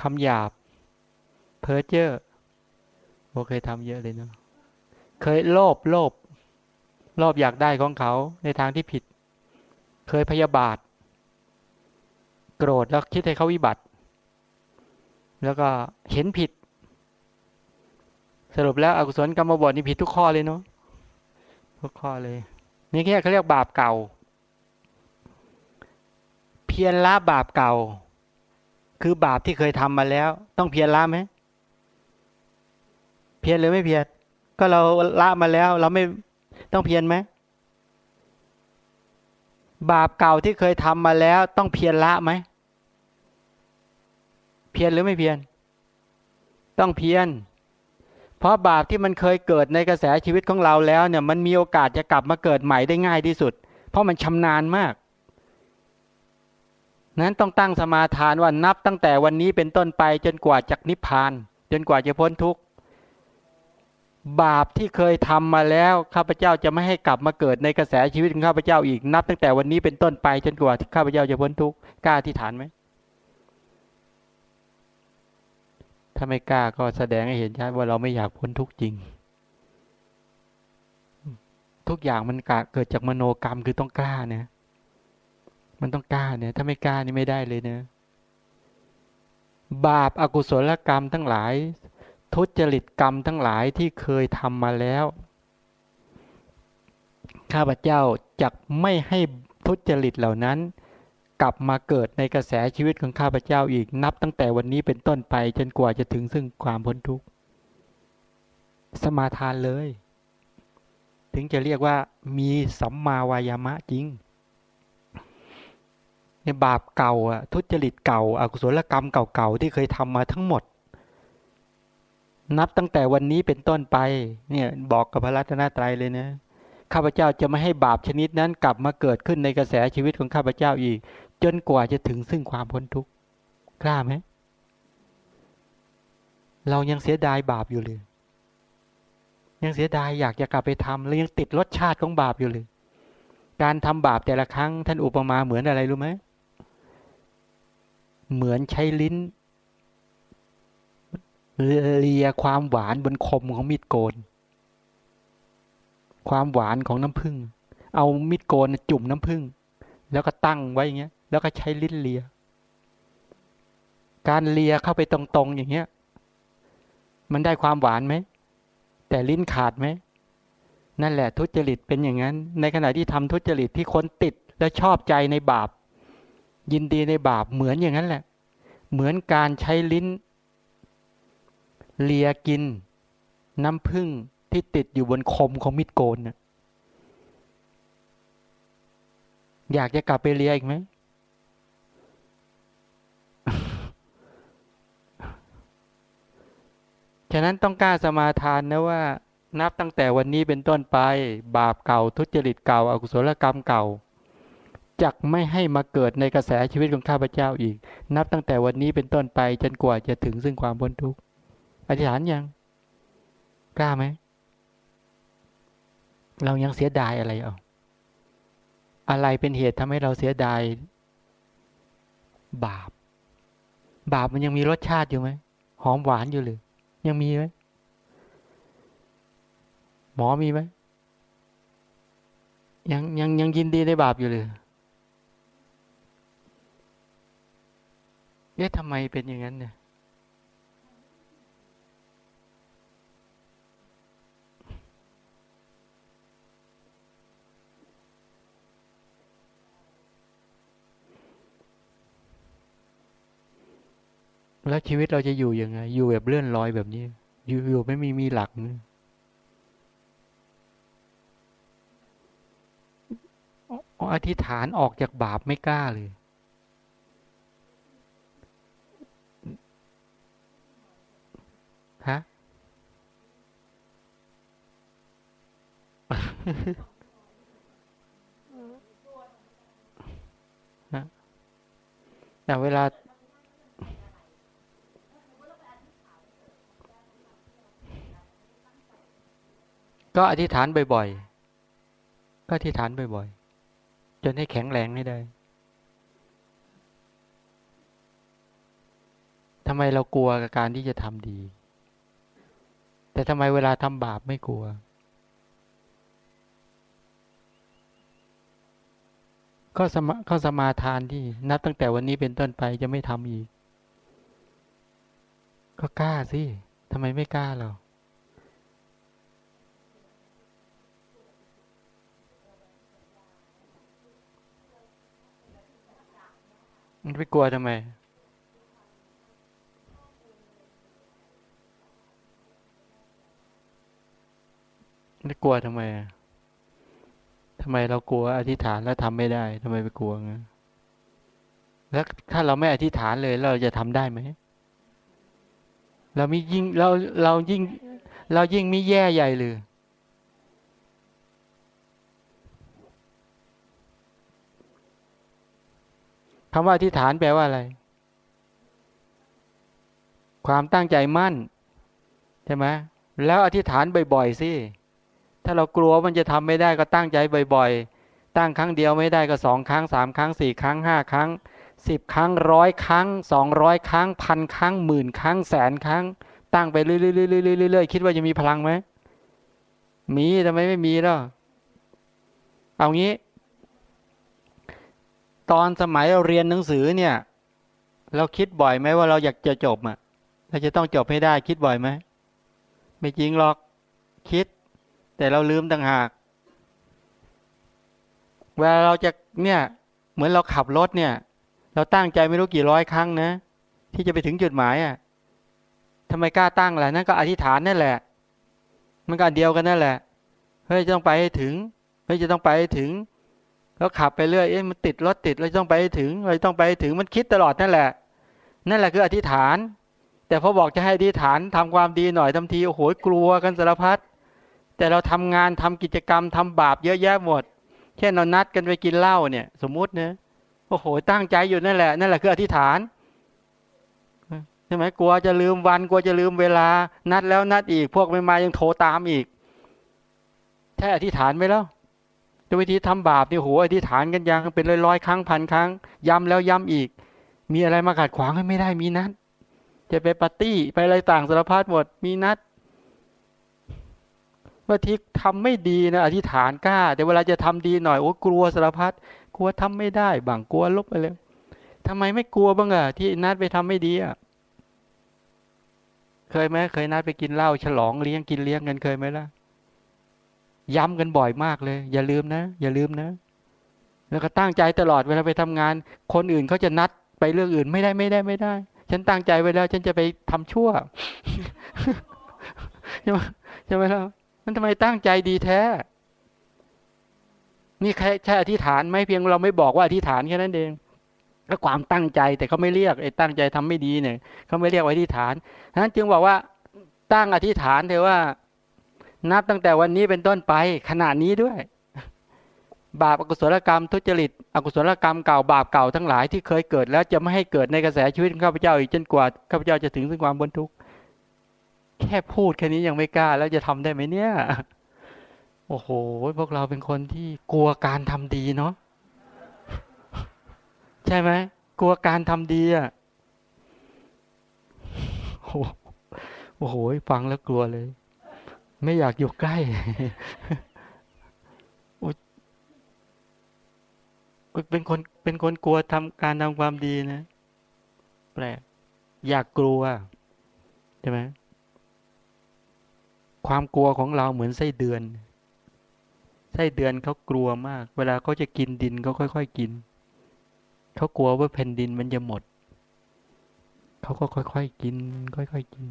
คำหยาบ เพ้อเจ้อโอเคยทำเยอะเลยเนาะเคยโลภโลภรอบอยากได้ของเขาในทางที่ผิด เคยพยาบาท โกรธแล้วคิดให้เขาวิบัติ แล้วก็เห็นผิด สรุปแล้วอกุศลกรรมบทนี่ผิดทุกข้อเลยเนาะทุกข้อเลย นี่แค่เขาเรียกบาปเก่า เพียรละบาปเก่า คือบาปที่เคยทำมาแล้ว ต้องเพียรละไหมเพียรหรือไม่เพียรก็เราละมาแล้ว เราไม่ต้องเพียรไหมบาปเก่าที่เคยทำมาแล้ว ต้องเพียรละไหม เพียรหรือไม่เพียรต้องเพียรเพราะบาปที่มันเคยเกิดในกระแสชีวิตของเราแล้วเนี่ย มันมีโอกาสจะกลับมาเกิดใหม่ได้ง่ายที่สุด เพราะมันชำนาญมาก นั้นต้องตั้งสมาทานว่านับตั้งแต่วันนี้เป็นต้นไปจนกว่าจากนิพพาน จนกว่าจะพ้นทุกข์บาปที่เคยทำมาแล้วข้าพเจ้าจะไม่ให้กลับมาเกิดในกระแสชีวิตของข้าพเจ้าอีกนับตั้งแต่วันนี้เป็นต้นไปจนกว่าข้าพเจ้าจะพ้นทุกข์กล้าที่ฐานไหม ถ้าไม่กล้าก็แสดงให้เห็นชัดว่าเราไม่อยากพ้นทุกข์จริง ทุกอย่างมันเกิดจากมโนกรรมคือต้องกล้าเนี่ย มันต้องกล้าเนี่ย ถ้าไม่กล้านี่ไม่ได้เลยเนะบาปอากุศลกรรมทั้งหลาย ทุจริตกรรมทั้งหลายที่เคยทำมาแล้ว ข้าพเจ้าจะไม่ให้ทุจริตเหล่านั้น กลับมาเกิดในกระแสชีวิตของข้าพเจ้าอีกนับตั้งแต่วันนี้เป็นต้นไปจนกว่าจะถึงซึ่งความพ้นทุกข์สมาทานเลย ถึงจะเรียกว่ามีสัมมาวายามะจริงในบาปเก่าอะทุจริตเก่าอากุศลกรรมเก่าๆที่เคยทำมาทั้งหมด นับตั้งแต่วันนี้เป็นต้นไป เนี่ยบอกกับพระรัตนตรัยเลยนะข้าพเจ้าจะไม่ให้บาปชนิดนั้นกลับมาเกิดขึ้นในกระแสชีวิตของข้าพเจ้าอีก จนกว่าจะถึงซึ่งความพ้นทุกข์กล้าไหมเรายังเสียดายบาปอยู่เลย ยังเสียดายอยากจะกลับไปทำแล้วยังติดรสชาติของบาปอยู่เลย การทำบาปแต่ละครั้ง ท่านอุปมาเหมือนอะไรรู้ไหมเหมือนใช้ลิ้นเลียความหวานบนคมของมีดโกน ความหวานของน้ำผึ้งเอามีดโกนจุ่มน้ำผึ้งแล้วก็ตั้งไว้อย่างเงี้ย แล้วก็ใช้ลิ้นเลีย การเลียเข้าไปตรงๆอย่างเงี้ย มันได้ความหวานไหม แต่ลิ้นขาดไหม นั่นแหละทุจริตเป็นอย่างนั้น ในขณะที่ทำทุจริตที่คนติดและชอบใจในบาป ยินดีในบาปเหมือนอย่างนั้นแหละ เหมือนการใช้ลิ้น เลียกิน น้ำผึ้งที่ติดอยู่บนคมของมิดโกนนะอยากจะกลับไปเลียอีกไหม ฉะนั้นต้องกล้าสมาทานนะว่า นับตั้งแต่วันนี้เป็นต้นไป บาปเก่าทุจริตเก่าอากุศลกรรมเก่าจักไม่ให้มาเกิดในกระแสชีวิตของข้าพเจ้าอีก นับตั้งแต่วันนี้เป็นต้นไปจนกว่าจะถึงซึ่งความพ้นทุกข์อธิษฐานยัง กล้าไหม เรายังเสียดายอะไรเอาอะไรเป็นเหตุทำให้เราเสียดาย บาป บาปมันยังมีรสชาติอยู่ไหมหอมหวานอยู่หรือ ยังมีไหมหมอมีไหมยังยังยังยินดีในบาปอยู่เลยเอ๊ะทำไมเป็นอย่างนั้นเนี่ย แล้วชีวิตเราจะอยู่ยังไง อยู่แบบเลื่อนลอยแบบนี้ อยู่อยู่ไม่มีมีหลักอธิษฐานออกจากบาปไม่กล้าเลย ฮะ แต่เวลา ก็อธิษฐานบ่อยๆ ก็อธิษฐานบ่อยๆ จนให้แข็งแรงให้ได้ทำไมเรากลัวกับการที่จะทำดี แต่ทำไมเวลาทำบาปไม่กลัว ก็สมาก็สมาทานที่นับตั้งแต่วันนี้เป็นต้นไปจะไม่ทำอีก ก็กล้าสิทำไมไม่กล้าเรา มันไปกลัวทำไม ไม่กลัวทำไมทำไมเรากลัวอธิษฐานแล้วทำไม่ได้ทำไมไปกลัวงั้นแล้วถ้าเราไม่อธิษฐานเลยเราจะทำได้ไหม เรามียิ่งเราเรายิ่ง เรายิ่งมีแย่ใหญ่เลย คำว่าอธิษฐานแปลว่าอะไร ความตั้งใจมั่นใช่ไหมแล้วอธิษฐานบ่อยๆสิถ้าเรากลัวมันจะทำไม่ได้ก็ตั้งใจบ่อยๆ ตั้งครั้งเดียวไม่ได้ก็สองครั้งสามครั้งสี่ครั้งห้าครั้งสิบครั้งร้อยครั้งสองร้อยครั้งพันครั้งหมื่นครั้งแสนครั้ง ตั้งไปเรื่อยๆๆๆคิดว่าจะมีพลังไหมมีทำไมไม่มีล้วเอางี้ ตอนสมัยเราเรียนหนังสือเนี่ย เราคิดบ่อยไหมว่าเราอยากจะจบอะเราจะต้องจบให้ได้คิดบ่อยไหมไม่จริงหรอกคิด แต่เราลืมต่างหาก เวลาเราจะเนี่ย เหมือนเราขับรถเนี่ย เราตั้งใจไม่รู้กี่ร้อยครั้งนะ ที่จะไปถึงจุดหมายอะทำไมกล้าตั้งล่ะนั่นก็อธิษฐานนั่นแหละ มันก็เดียวกันนั่นแหละเฮ้ยจะต้องไปให้ถึงเฮ้ยจะต้องไปให้ถึง แล้วขับไปเรื่อยเอ๊ะมันติดรถติดเราต้องไปถึงเราต้องไปถึงมันคิดตลอดนั่นแหละ นั่นแหละคืออธิษฐาน แต่พอบอกจะให้อธิษฐานทำความดีหน่อยทำทีโอ้โหกลัวกันสารพัดแต่เราทำงานทำกิจกรรมทำบาปเยอะแยะหมดเช่นเรานัดกันไปกินเหล้าเนี่ย สมมุติเนะโอ้โหตั้งใจอยู่นั่นแหละนั่นแหละคืออธิษฐานใช่ไหมกลัวจะลืมวันกลัวจะลืมเวลา นัดแล้วนัดอีกพวกไม่มายังโทรตามอีกแท้อธิษฐานไหมแล้ว ด้วยวิธีทำบาปนี่โหอธิษฐานกันยังเป็นร้อยๆครั้งพันครั้ง ย้ำแล้วย้ำอีก มีอะไรมาขัดขวางให้ไม่ได้มีนัด จะไปปาร์ตี้ไปอะไรต่างสารพัดหมดมีนัดว่าที่ทำไม่ดีนะอธิษฐานกล้า แต่เวลาจะทำดีหน่อยโอ้กลัวสารพัดกลัวทำไม่ได้บางกลัวลบไปเลยทำไมไม่กลัวบ้างอะที่นัดไปทำไม่ดีอะเคยไหมเคยนัดไปกินเหล้าฉลองเลี้ยงกินเลี้ยงกันเคยไหมล่ะ ย้ำกันบ่อยมากเลย อย่าลืมนะ อย่าลืมนะ แล้วก็ตั้งใจตลอดเวลาไปทำงาน คนอื่นเขาจะนัดไปเรื่องอื่นไม่ได้ไม่ได้ไม่ได้ ฉันตั้งใจไว้แล้ว ฉันจะไปทำชั่วใช่ไหมใช่ไหมล่ะมันทำไมตั้งใจดีแท้ นี่แค่ใช่อธิษฐานไหมเพียงเราไม่บอกว่าอธิษฐานแค่นั้นเองก็ความตั้งใจแต่เขาไม่เรียกไอ้ตั้งใจทำไม่ดีเนี่ยเขาไม่เรียกว่าอธิษฐานฉะนั้นจึงบอกว่าตั้งอธิษฐานเถอะว่า นับตั้งแต่วันนี้เป็นต้นไปขณะนี้ด้วย บาปอกุศลกรรม ทุจริต อกุศลกรรมเก่าบาปเก่าทั้งหลายที่เคยเกิด แล้วจะไม่ให้เกิดในกระแสชีวิตข้าพเจ้าอีกจนกว่าข้าพเจ้าจะถึงซึ่งความบนทุกข์แค่พูดแค่นี้ยังไม่กล้า แล้วจะทำได้ไหมเนี่ย โอ้โห พวกเราเป็นคนที่กลัวการทำดีเนาะใช่ไหมกลัวการทำดีอะโอ้โหฟังแล้วกลัวเลย ไม่อยากอยู่ใกล้เป็นคนเป็นคนกลัวทำการทำความดีนะ แปลกอยากกลัวใช่ไหมความกลัวของเราเหมือนไส้เดือน ไส้เดือนเขากลัวมาก เวลาเขาจะกินดินเขาค่อย ๆ กิน เขากลัวว่าแผ่นดินมันจะหมด เขาก็ค่อยๆกิน ค่อยๆกิน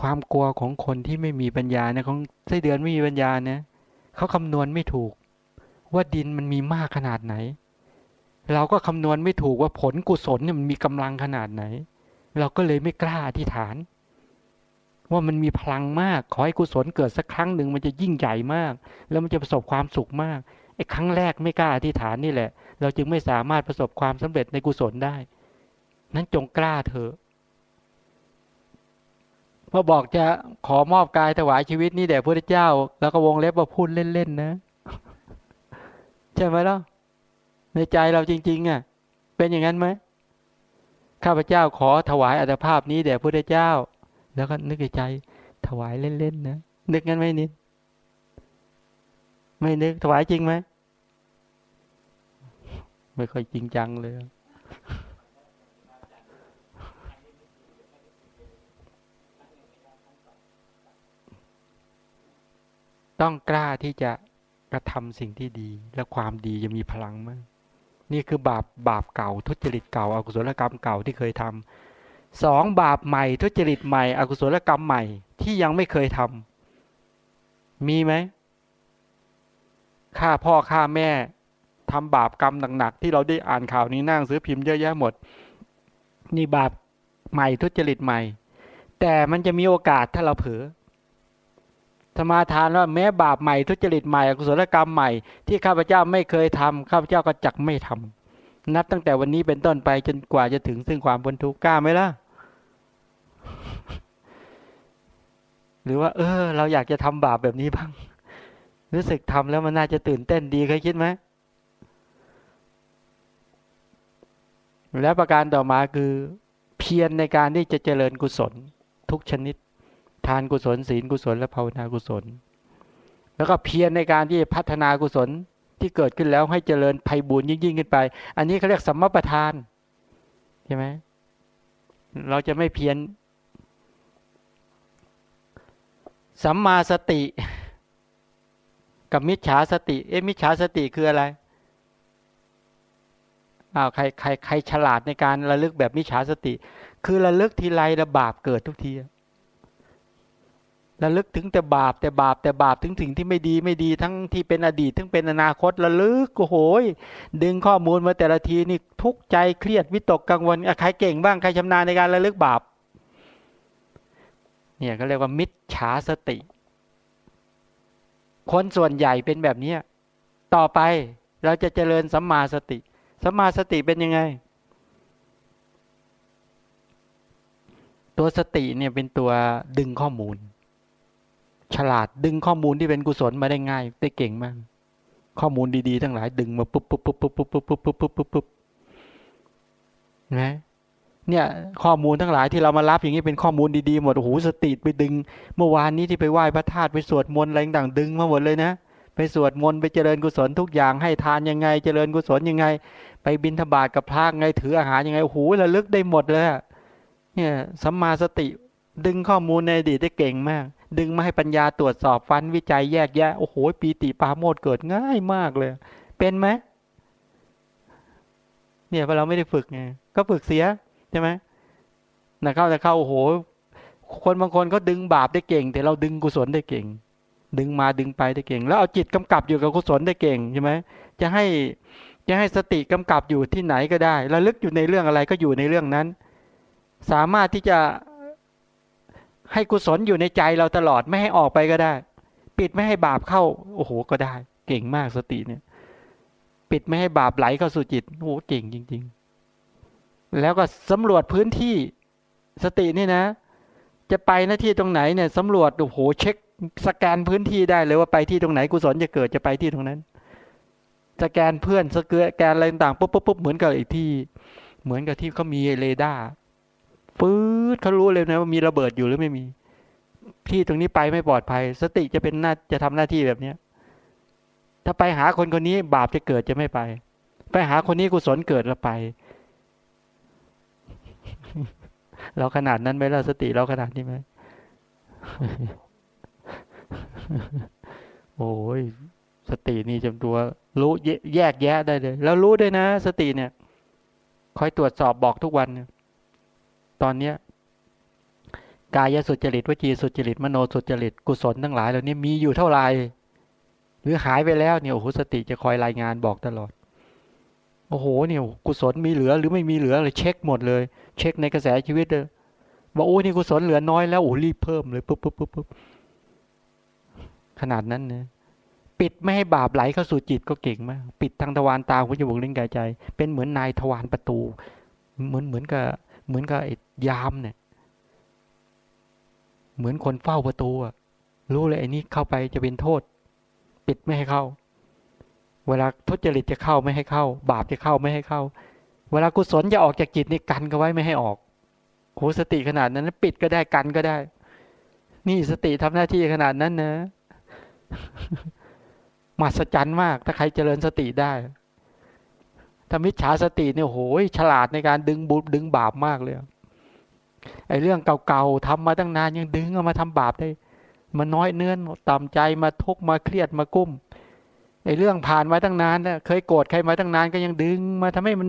ความกลัวของคนที่ไม่มีปัญญาเนี่ยของไส้เดือนไม่มีปัญญาเนี่ยเขาคำนวณไม่ถูก ว่าดินมันมีมากขนาดไหน เราก็คำนวณไม่ถูกว่าผลกุศลเนี่ยมันมีกำลังขนาดไหน เราก็เลยไม่กล้าอธิษฐาน ว่ามันมีพลังมากขอให้กุศลเกิดสักครั้งหนึ่งมันจะยิ่งใหญ่มาก แล้วมันจะประสบความสุขมากไอ้ครั้งแรกไม่กล้าอธิษฐานนี่แหละ เราจึงไม่สามารถประสบความสำเร็จในกุศลได้ นั้นจงกล้าเถอะ พอบอกจะขอมอบกายถวายชีวิตนี่แด่พระเจ้า แล้วก็วงเล็บว่าพูดเล่นๆนะใช่ไหมล่ะในใจเราจริง ๆ อะ เป็นอย่างนั้นไหมข้าพเจ้าขอถวายอัตภาพนี้แด่พระเจ้า แล้วก็นึกในใจ ถวายเล่นๆนะนึกงั้นไหมนิดไม่นึกถวายจริงไหมไม่ค่อยจริงจังเลย ต้องกล้าที่จะกระทำสิ่งที่ดี และความดีจะมีพลังมาก นี่คือบาปบาปเก่าทุจริตเก่าอากุศลกรรมเก่าที่เคยทำสองบาปใหม่ทุจริตใหม่อกุศลกรรมใหม่ที่ยังไม่เคยทำมีไหมฆ่าพ่อฆ่าแม่ทำบาปกรรมหนักๆที่เราได้อ่านข่าวนี้นั่งซื้อพิมพ์เยอะแยะหมด นี่บาปใหม่ทุจริตใหม่ แต่มันจะมีโอกาสถ้าเราเผลอ สมาทานว่าแม้บาปใหม่ทุจริตใหม่อกุศลกรรมใหม่ ที่ข้าพเจ้าไม่เคยทำข้าพเจ้าก็จักไม่ทำนับตั้งแต่วันนี้เป็นต้นไปจนกว่าจะถึงซึ่งความพ้นทุกข์กล้าไหมล่ะ หรือว่า เออ เราอยากจะทำบาปแบบนี้บ้าง รู้สึกทำแล้วมันน่าจะตื่นเต้นดีเคยคิดไหมและประการต่อมาคือ เพียรในการที่จะเจริญกุศลทุกชนิด ทานกุศลศีลกุศลและภาวนากุศล แล้วก็เพียรในการที่พัฒนากุศลที่เกิดขึ้นแล้วให้เจริญไพ่บุญยิ่งยิ่งขึ้นไป อันนี้เขาเรียกสัมมาประธานใช่ไหมเราจะไม่เพียรสัมมาสติ กับมิจฉาสติ เอ๊ะมิจฉาสติคืออะไรอ้าวใครใครใครฉลาดในการระลึกแบบมิจฉาสติ คือระลึกทีไรระบาปเกิดทุกที ระลึกถึงแต่บาปแต่บาปแต่บาปถึงสิ่งที่ไม่ดีไม่ดีทั้งที่เป็นอดีต ทั้งเป็นอนาคตระลึกโอ้โหดึงข้อมูลมาแต่ละทีนี่ทุกใจเครียดวิตกกังวลใครเก่งบ้างใครชำนาญในการระลึกบาปเนี่ยก็เรียกว่ามิจฉาสติ คนส่วนใหญ่เป็นแบบนี้ต่อไปเราจะเจริญสัมมาสติสัมมาสติเป็นยังไง ตัวสติเนี่ยเป็นตัวดึงข้อมูล ฉลาดดึงข้อมูลที่เป็นกุศลมาได้ง่ายได้เก่งมาก ข้อมูลดีๆทั้งหลายดึงมาปุ๊บปุ๊บปุ๊บปุ๊บปุ๊บปุ๊บปุ๊บปุ๊บปุ๊บปุ๊บปุ๊บนะเนี่ยข้อมูลทั้งหลายที่เรามารับอย่างนี้เป็นข้อมูลดีๆหมดโอ้โหสติไปดึง เมื่อวานนี้ที่ไปไหว้พระธาตุไปสวดมนต์อะไรต่างดึงมาหมดเลยนะไปสวดมนต์ไปเจริญกุศลทุกอย่างให้ทานยังไง เจริญกุศลยังไง ไปบินทบาทกับพระไงถืออาหารยังไงโอ้โหระลึกได้หมดเลยเนี่ยสัมมาสติดึงข้อมูลในอดีตได้เก่งมาก ดึงมาให้ปัญญาตรวจสอบฟันวิจัยแยกแยะ โอ้โหปีติปาโมดเกิดง่ายมากเลย เป็นไหมเนี่ยพอเราไม่ได้ฝึกไงก็ฝึกเสียใช่ไหมนะเข้าแต่เข้าโอ้โห คนบางคนเขาดึงบาปได้เก่ง แต่เราดึงกุศลได้เก่ง ดึงมาดึงไปได้เก่ง แล้วเอาจิตกำกับอยู่กับกุศลได้เก่งใช่ไหมจะให้จะให้สติกำกับอยู่ที่ไหนก็ได้ระลึกอยู่ในเรื่องอะไรก็อยู่ในเรื่องนั้น สามารถที่จะ ให้กุศลอยู่ในใจเราตลอดไม่ให้ออกไปก็ได้ ปิดไม่ให้บาปเข้า โอ้โหก็ได้ เก่งมากสติเนี่ย ปิดไม่ให้บาปไหลเข้าสู่จิตโอ้โหเก่งจริง ๆ แล้วก็สำรวจพื้นที่สตินี่นะ จะไปหน้าที่ตรงไหนเนี่ยสำรวจโอ้โหเช็คสแกนพื้นที่ได้เลยว่าไปที่ตรงไหนกุศลจะเกิดจะไปที่ตรงนั้นสแกนเพื่อนสแกนอะไรต่างปุ๊บปุ๊บปุ๊บเหมือนกับอีกที่ เหมือนกับที่เขามีเรดาร์ ปื๊ดเขารู้เลยนะว่ามีระเบิดอยู่หรือไม่มี ที่ตรงนี้ไปไม่ปลอดภัย สติจะเป็นหน้าจะทำหน้าที่แบบเนี้ยถ้าไปหาคนคนนี้บาปจะเกิดจะไม่ไป ไปหาคนนี้กุศลเกิดแล้วไป เราขนาดนั้นไหมเราสติเราขนาดนี้ไหมโอ้ยสตินี่จำตัว รู้แยกแยะได้เลย แล้วรู้ด้วยนะ สติเนี่ย คอยตรวจสอบบอกทุกวัน ตอนเนี้ยกายสุจริตวจีสุจริตมโนสุจริตกุศลทั้งหลายเหล่านี้มีอยู่เท่าไหร่หรือหายไปแล้วเนี่ยโอ้โหสติจะคอยรายงานบอกตลอดโอ้โหเนี่ยกุศลมีเหลือหรือไม่มีเหลือเลยเช็คหมดเลย เช็คในกระแสชีวิตเลยบอกโอ้นี่กุศลเหลือน้อยแล้วโอ้รีบเพิ่มเลยปุ๊บปุ๊บปุ๊บปุ๊บขนาดนั้นนะปิดไม่ให้บาปไหลเข้าสู่จิตก็เก่งมาก ปิดทางทวารตาหูจมูกลิ้นกายใจ เป็นเหมือนนายทวารประตู เหมือนเหมือนกับ เหมือนกับยามเนี่ย เหมือนคนเฝ้าประตูอะรู้เลยไอ้นี่เข้าไปจะเป็นโทษ ปิดไม่ให้เข้า เวลาทุจริตจะเข้าไม่ให้เข้า บาปจะเข้าไม่ให้เข้า เวลากุศลจะออกจากจิตนี่กันก็ไว้ไม่ให้ออกโหสติขนาดนั้นปิดก็ได้กันก็ได้ นี่สติทำหน้าที่ขนาดนั้นนะมหัศจรรย์มาก ถ้าใครเจริญสติได้ ถ้ามิจฉาสติเนี่ยโหยฉลาดในการดึงบุญดึงบาปมากเลยไอ้เรื่องเก่าๆทำมาตั้งนานยังดึงเอามาทำบาปได้มันน้อยเนื้อต่ำใจมาทุกมาเครียดมากุ้มไอ้เรื่องผ่านมาตั้งนานนะเคยโกรธใครมาตั้งนานก็ยังดึง มาทำให้มัน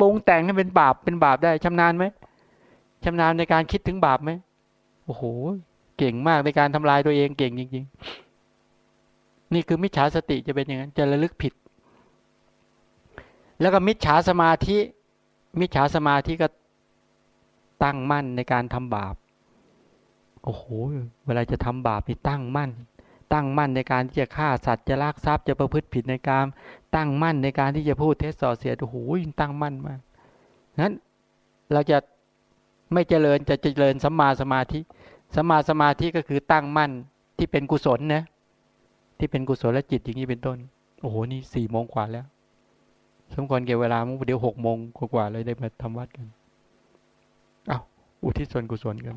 ปรุงแต่งให้เป็นบาปเป็นบาปได้ชำนาญไหมชำนาญในการคิดถึงบาปไหมโอ้โหเก่งมากในการทำลายตัวเองเก่งจริง ๆ นี่คือมิจฉาสติจะเป็นอย่างนั้นจะระลึกผิด แล้วก็มิจฉาสมาธิ มิจฉาสมาธิก็ตั้งมั่นในการทำบาป โอ้โห เวลาจะทำบาปนี่ตั้งมั่น ตั้งมั่นในการที่จะฆ่าสัตว์จะลักทรัพย์จะประพฤติผิดในการตั้งมั่นในการที่จะพูดเท็จส่อเสียดโอ้โหตั้งมั่นมากนั้นเราจะไม่เจริญจะเจริญสัมมาสมาธิสัมมาสมาธิก็คือตั้งมั่นที่เป็นกุศลนะที่เป็นกุศลและจิตอย่างนี้เป็นต้น โอ้โห นี่สี่โมงกว่าแล้ว สมควรเกี่ยวเวลามุ่งเดี๋ยวหกโมงกว่าเลยได้มาทำวัดกัน เอา้าอุทิศส่วนกุศลกัน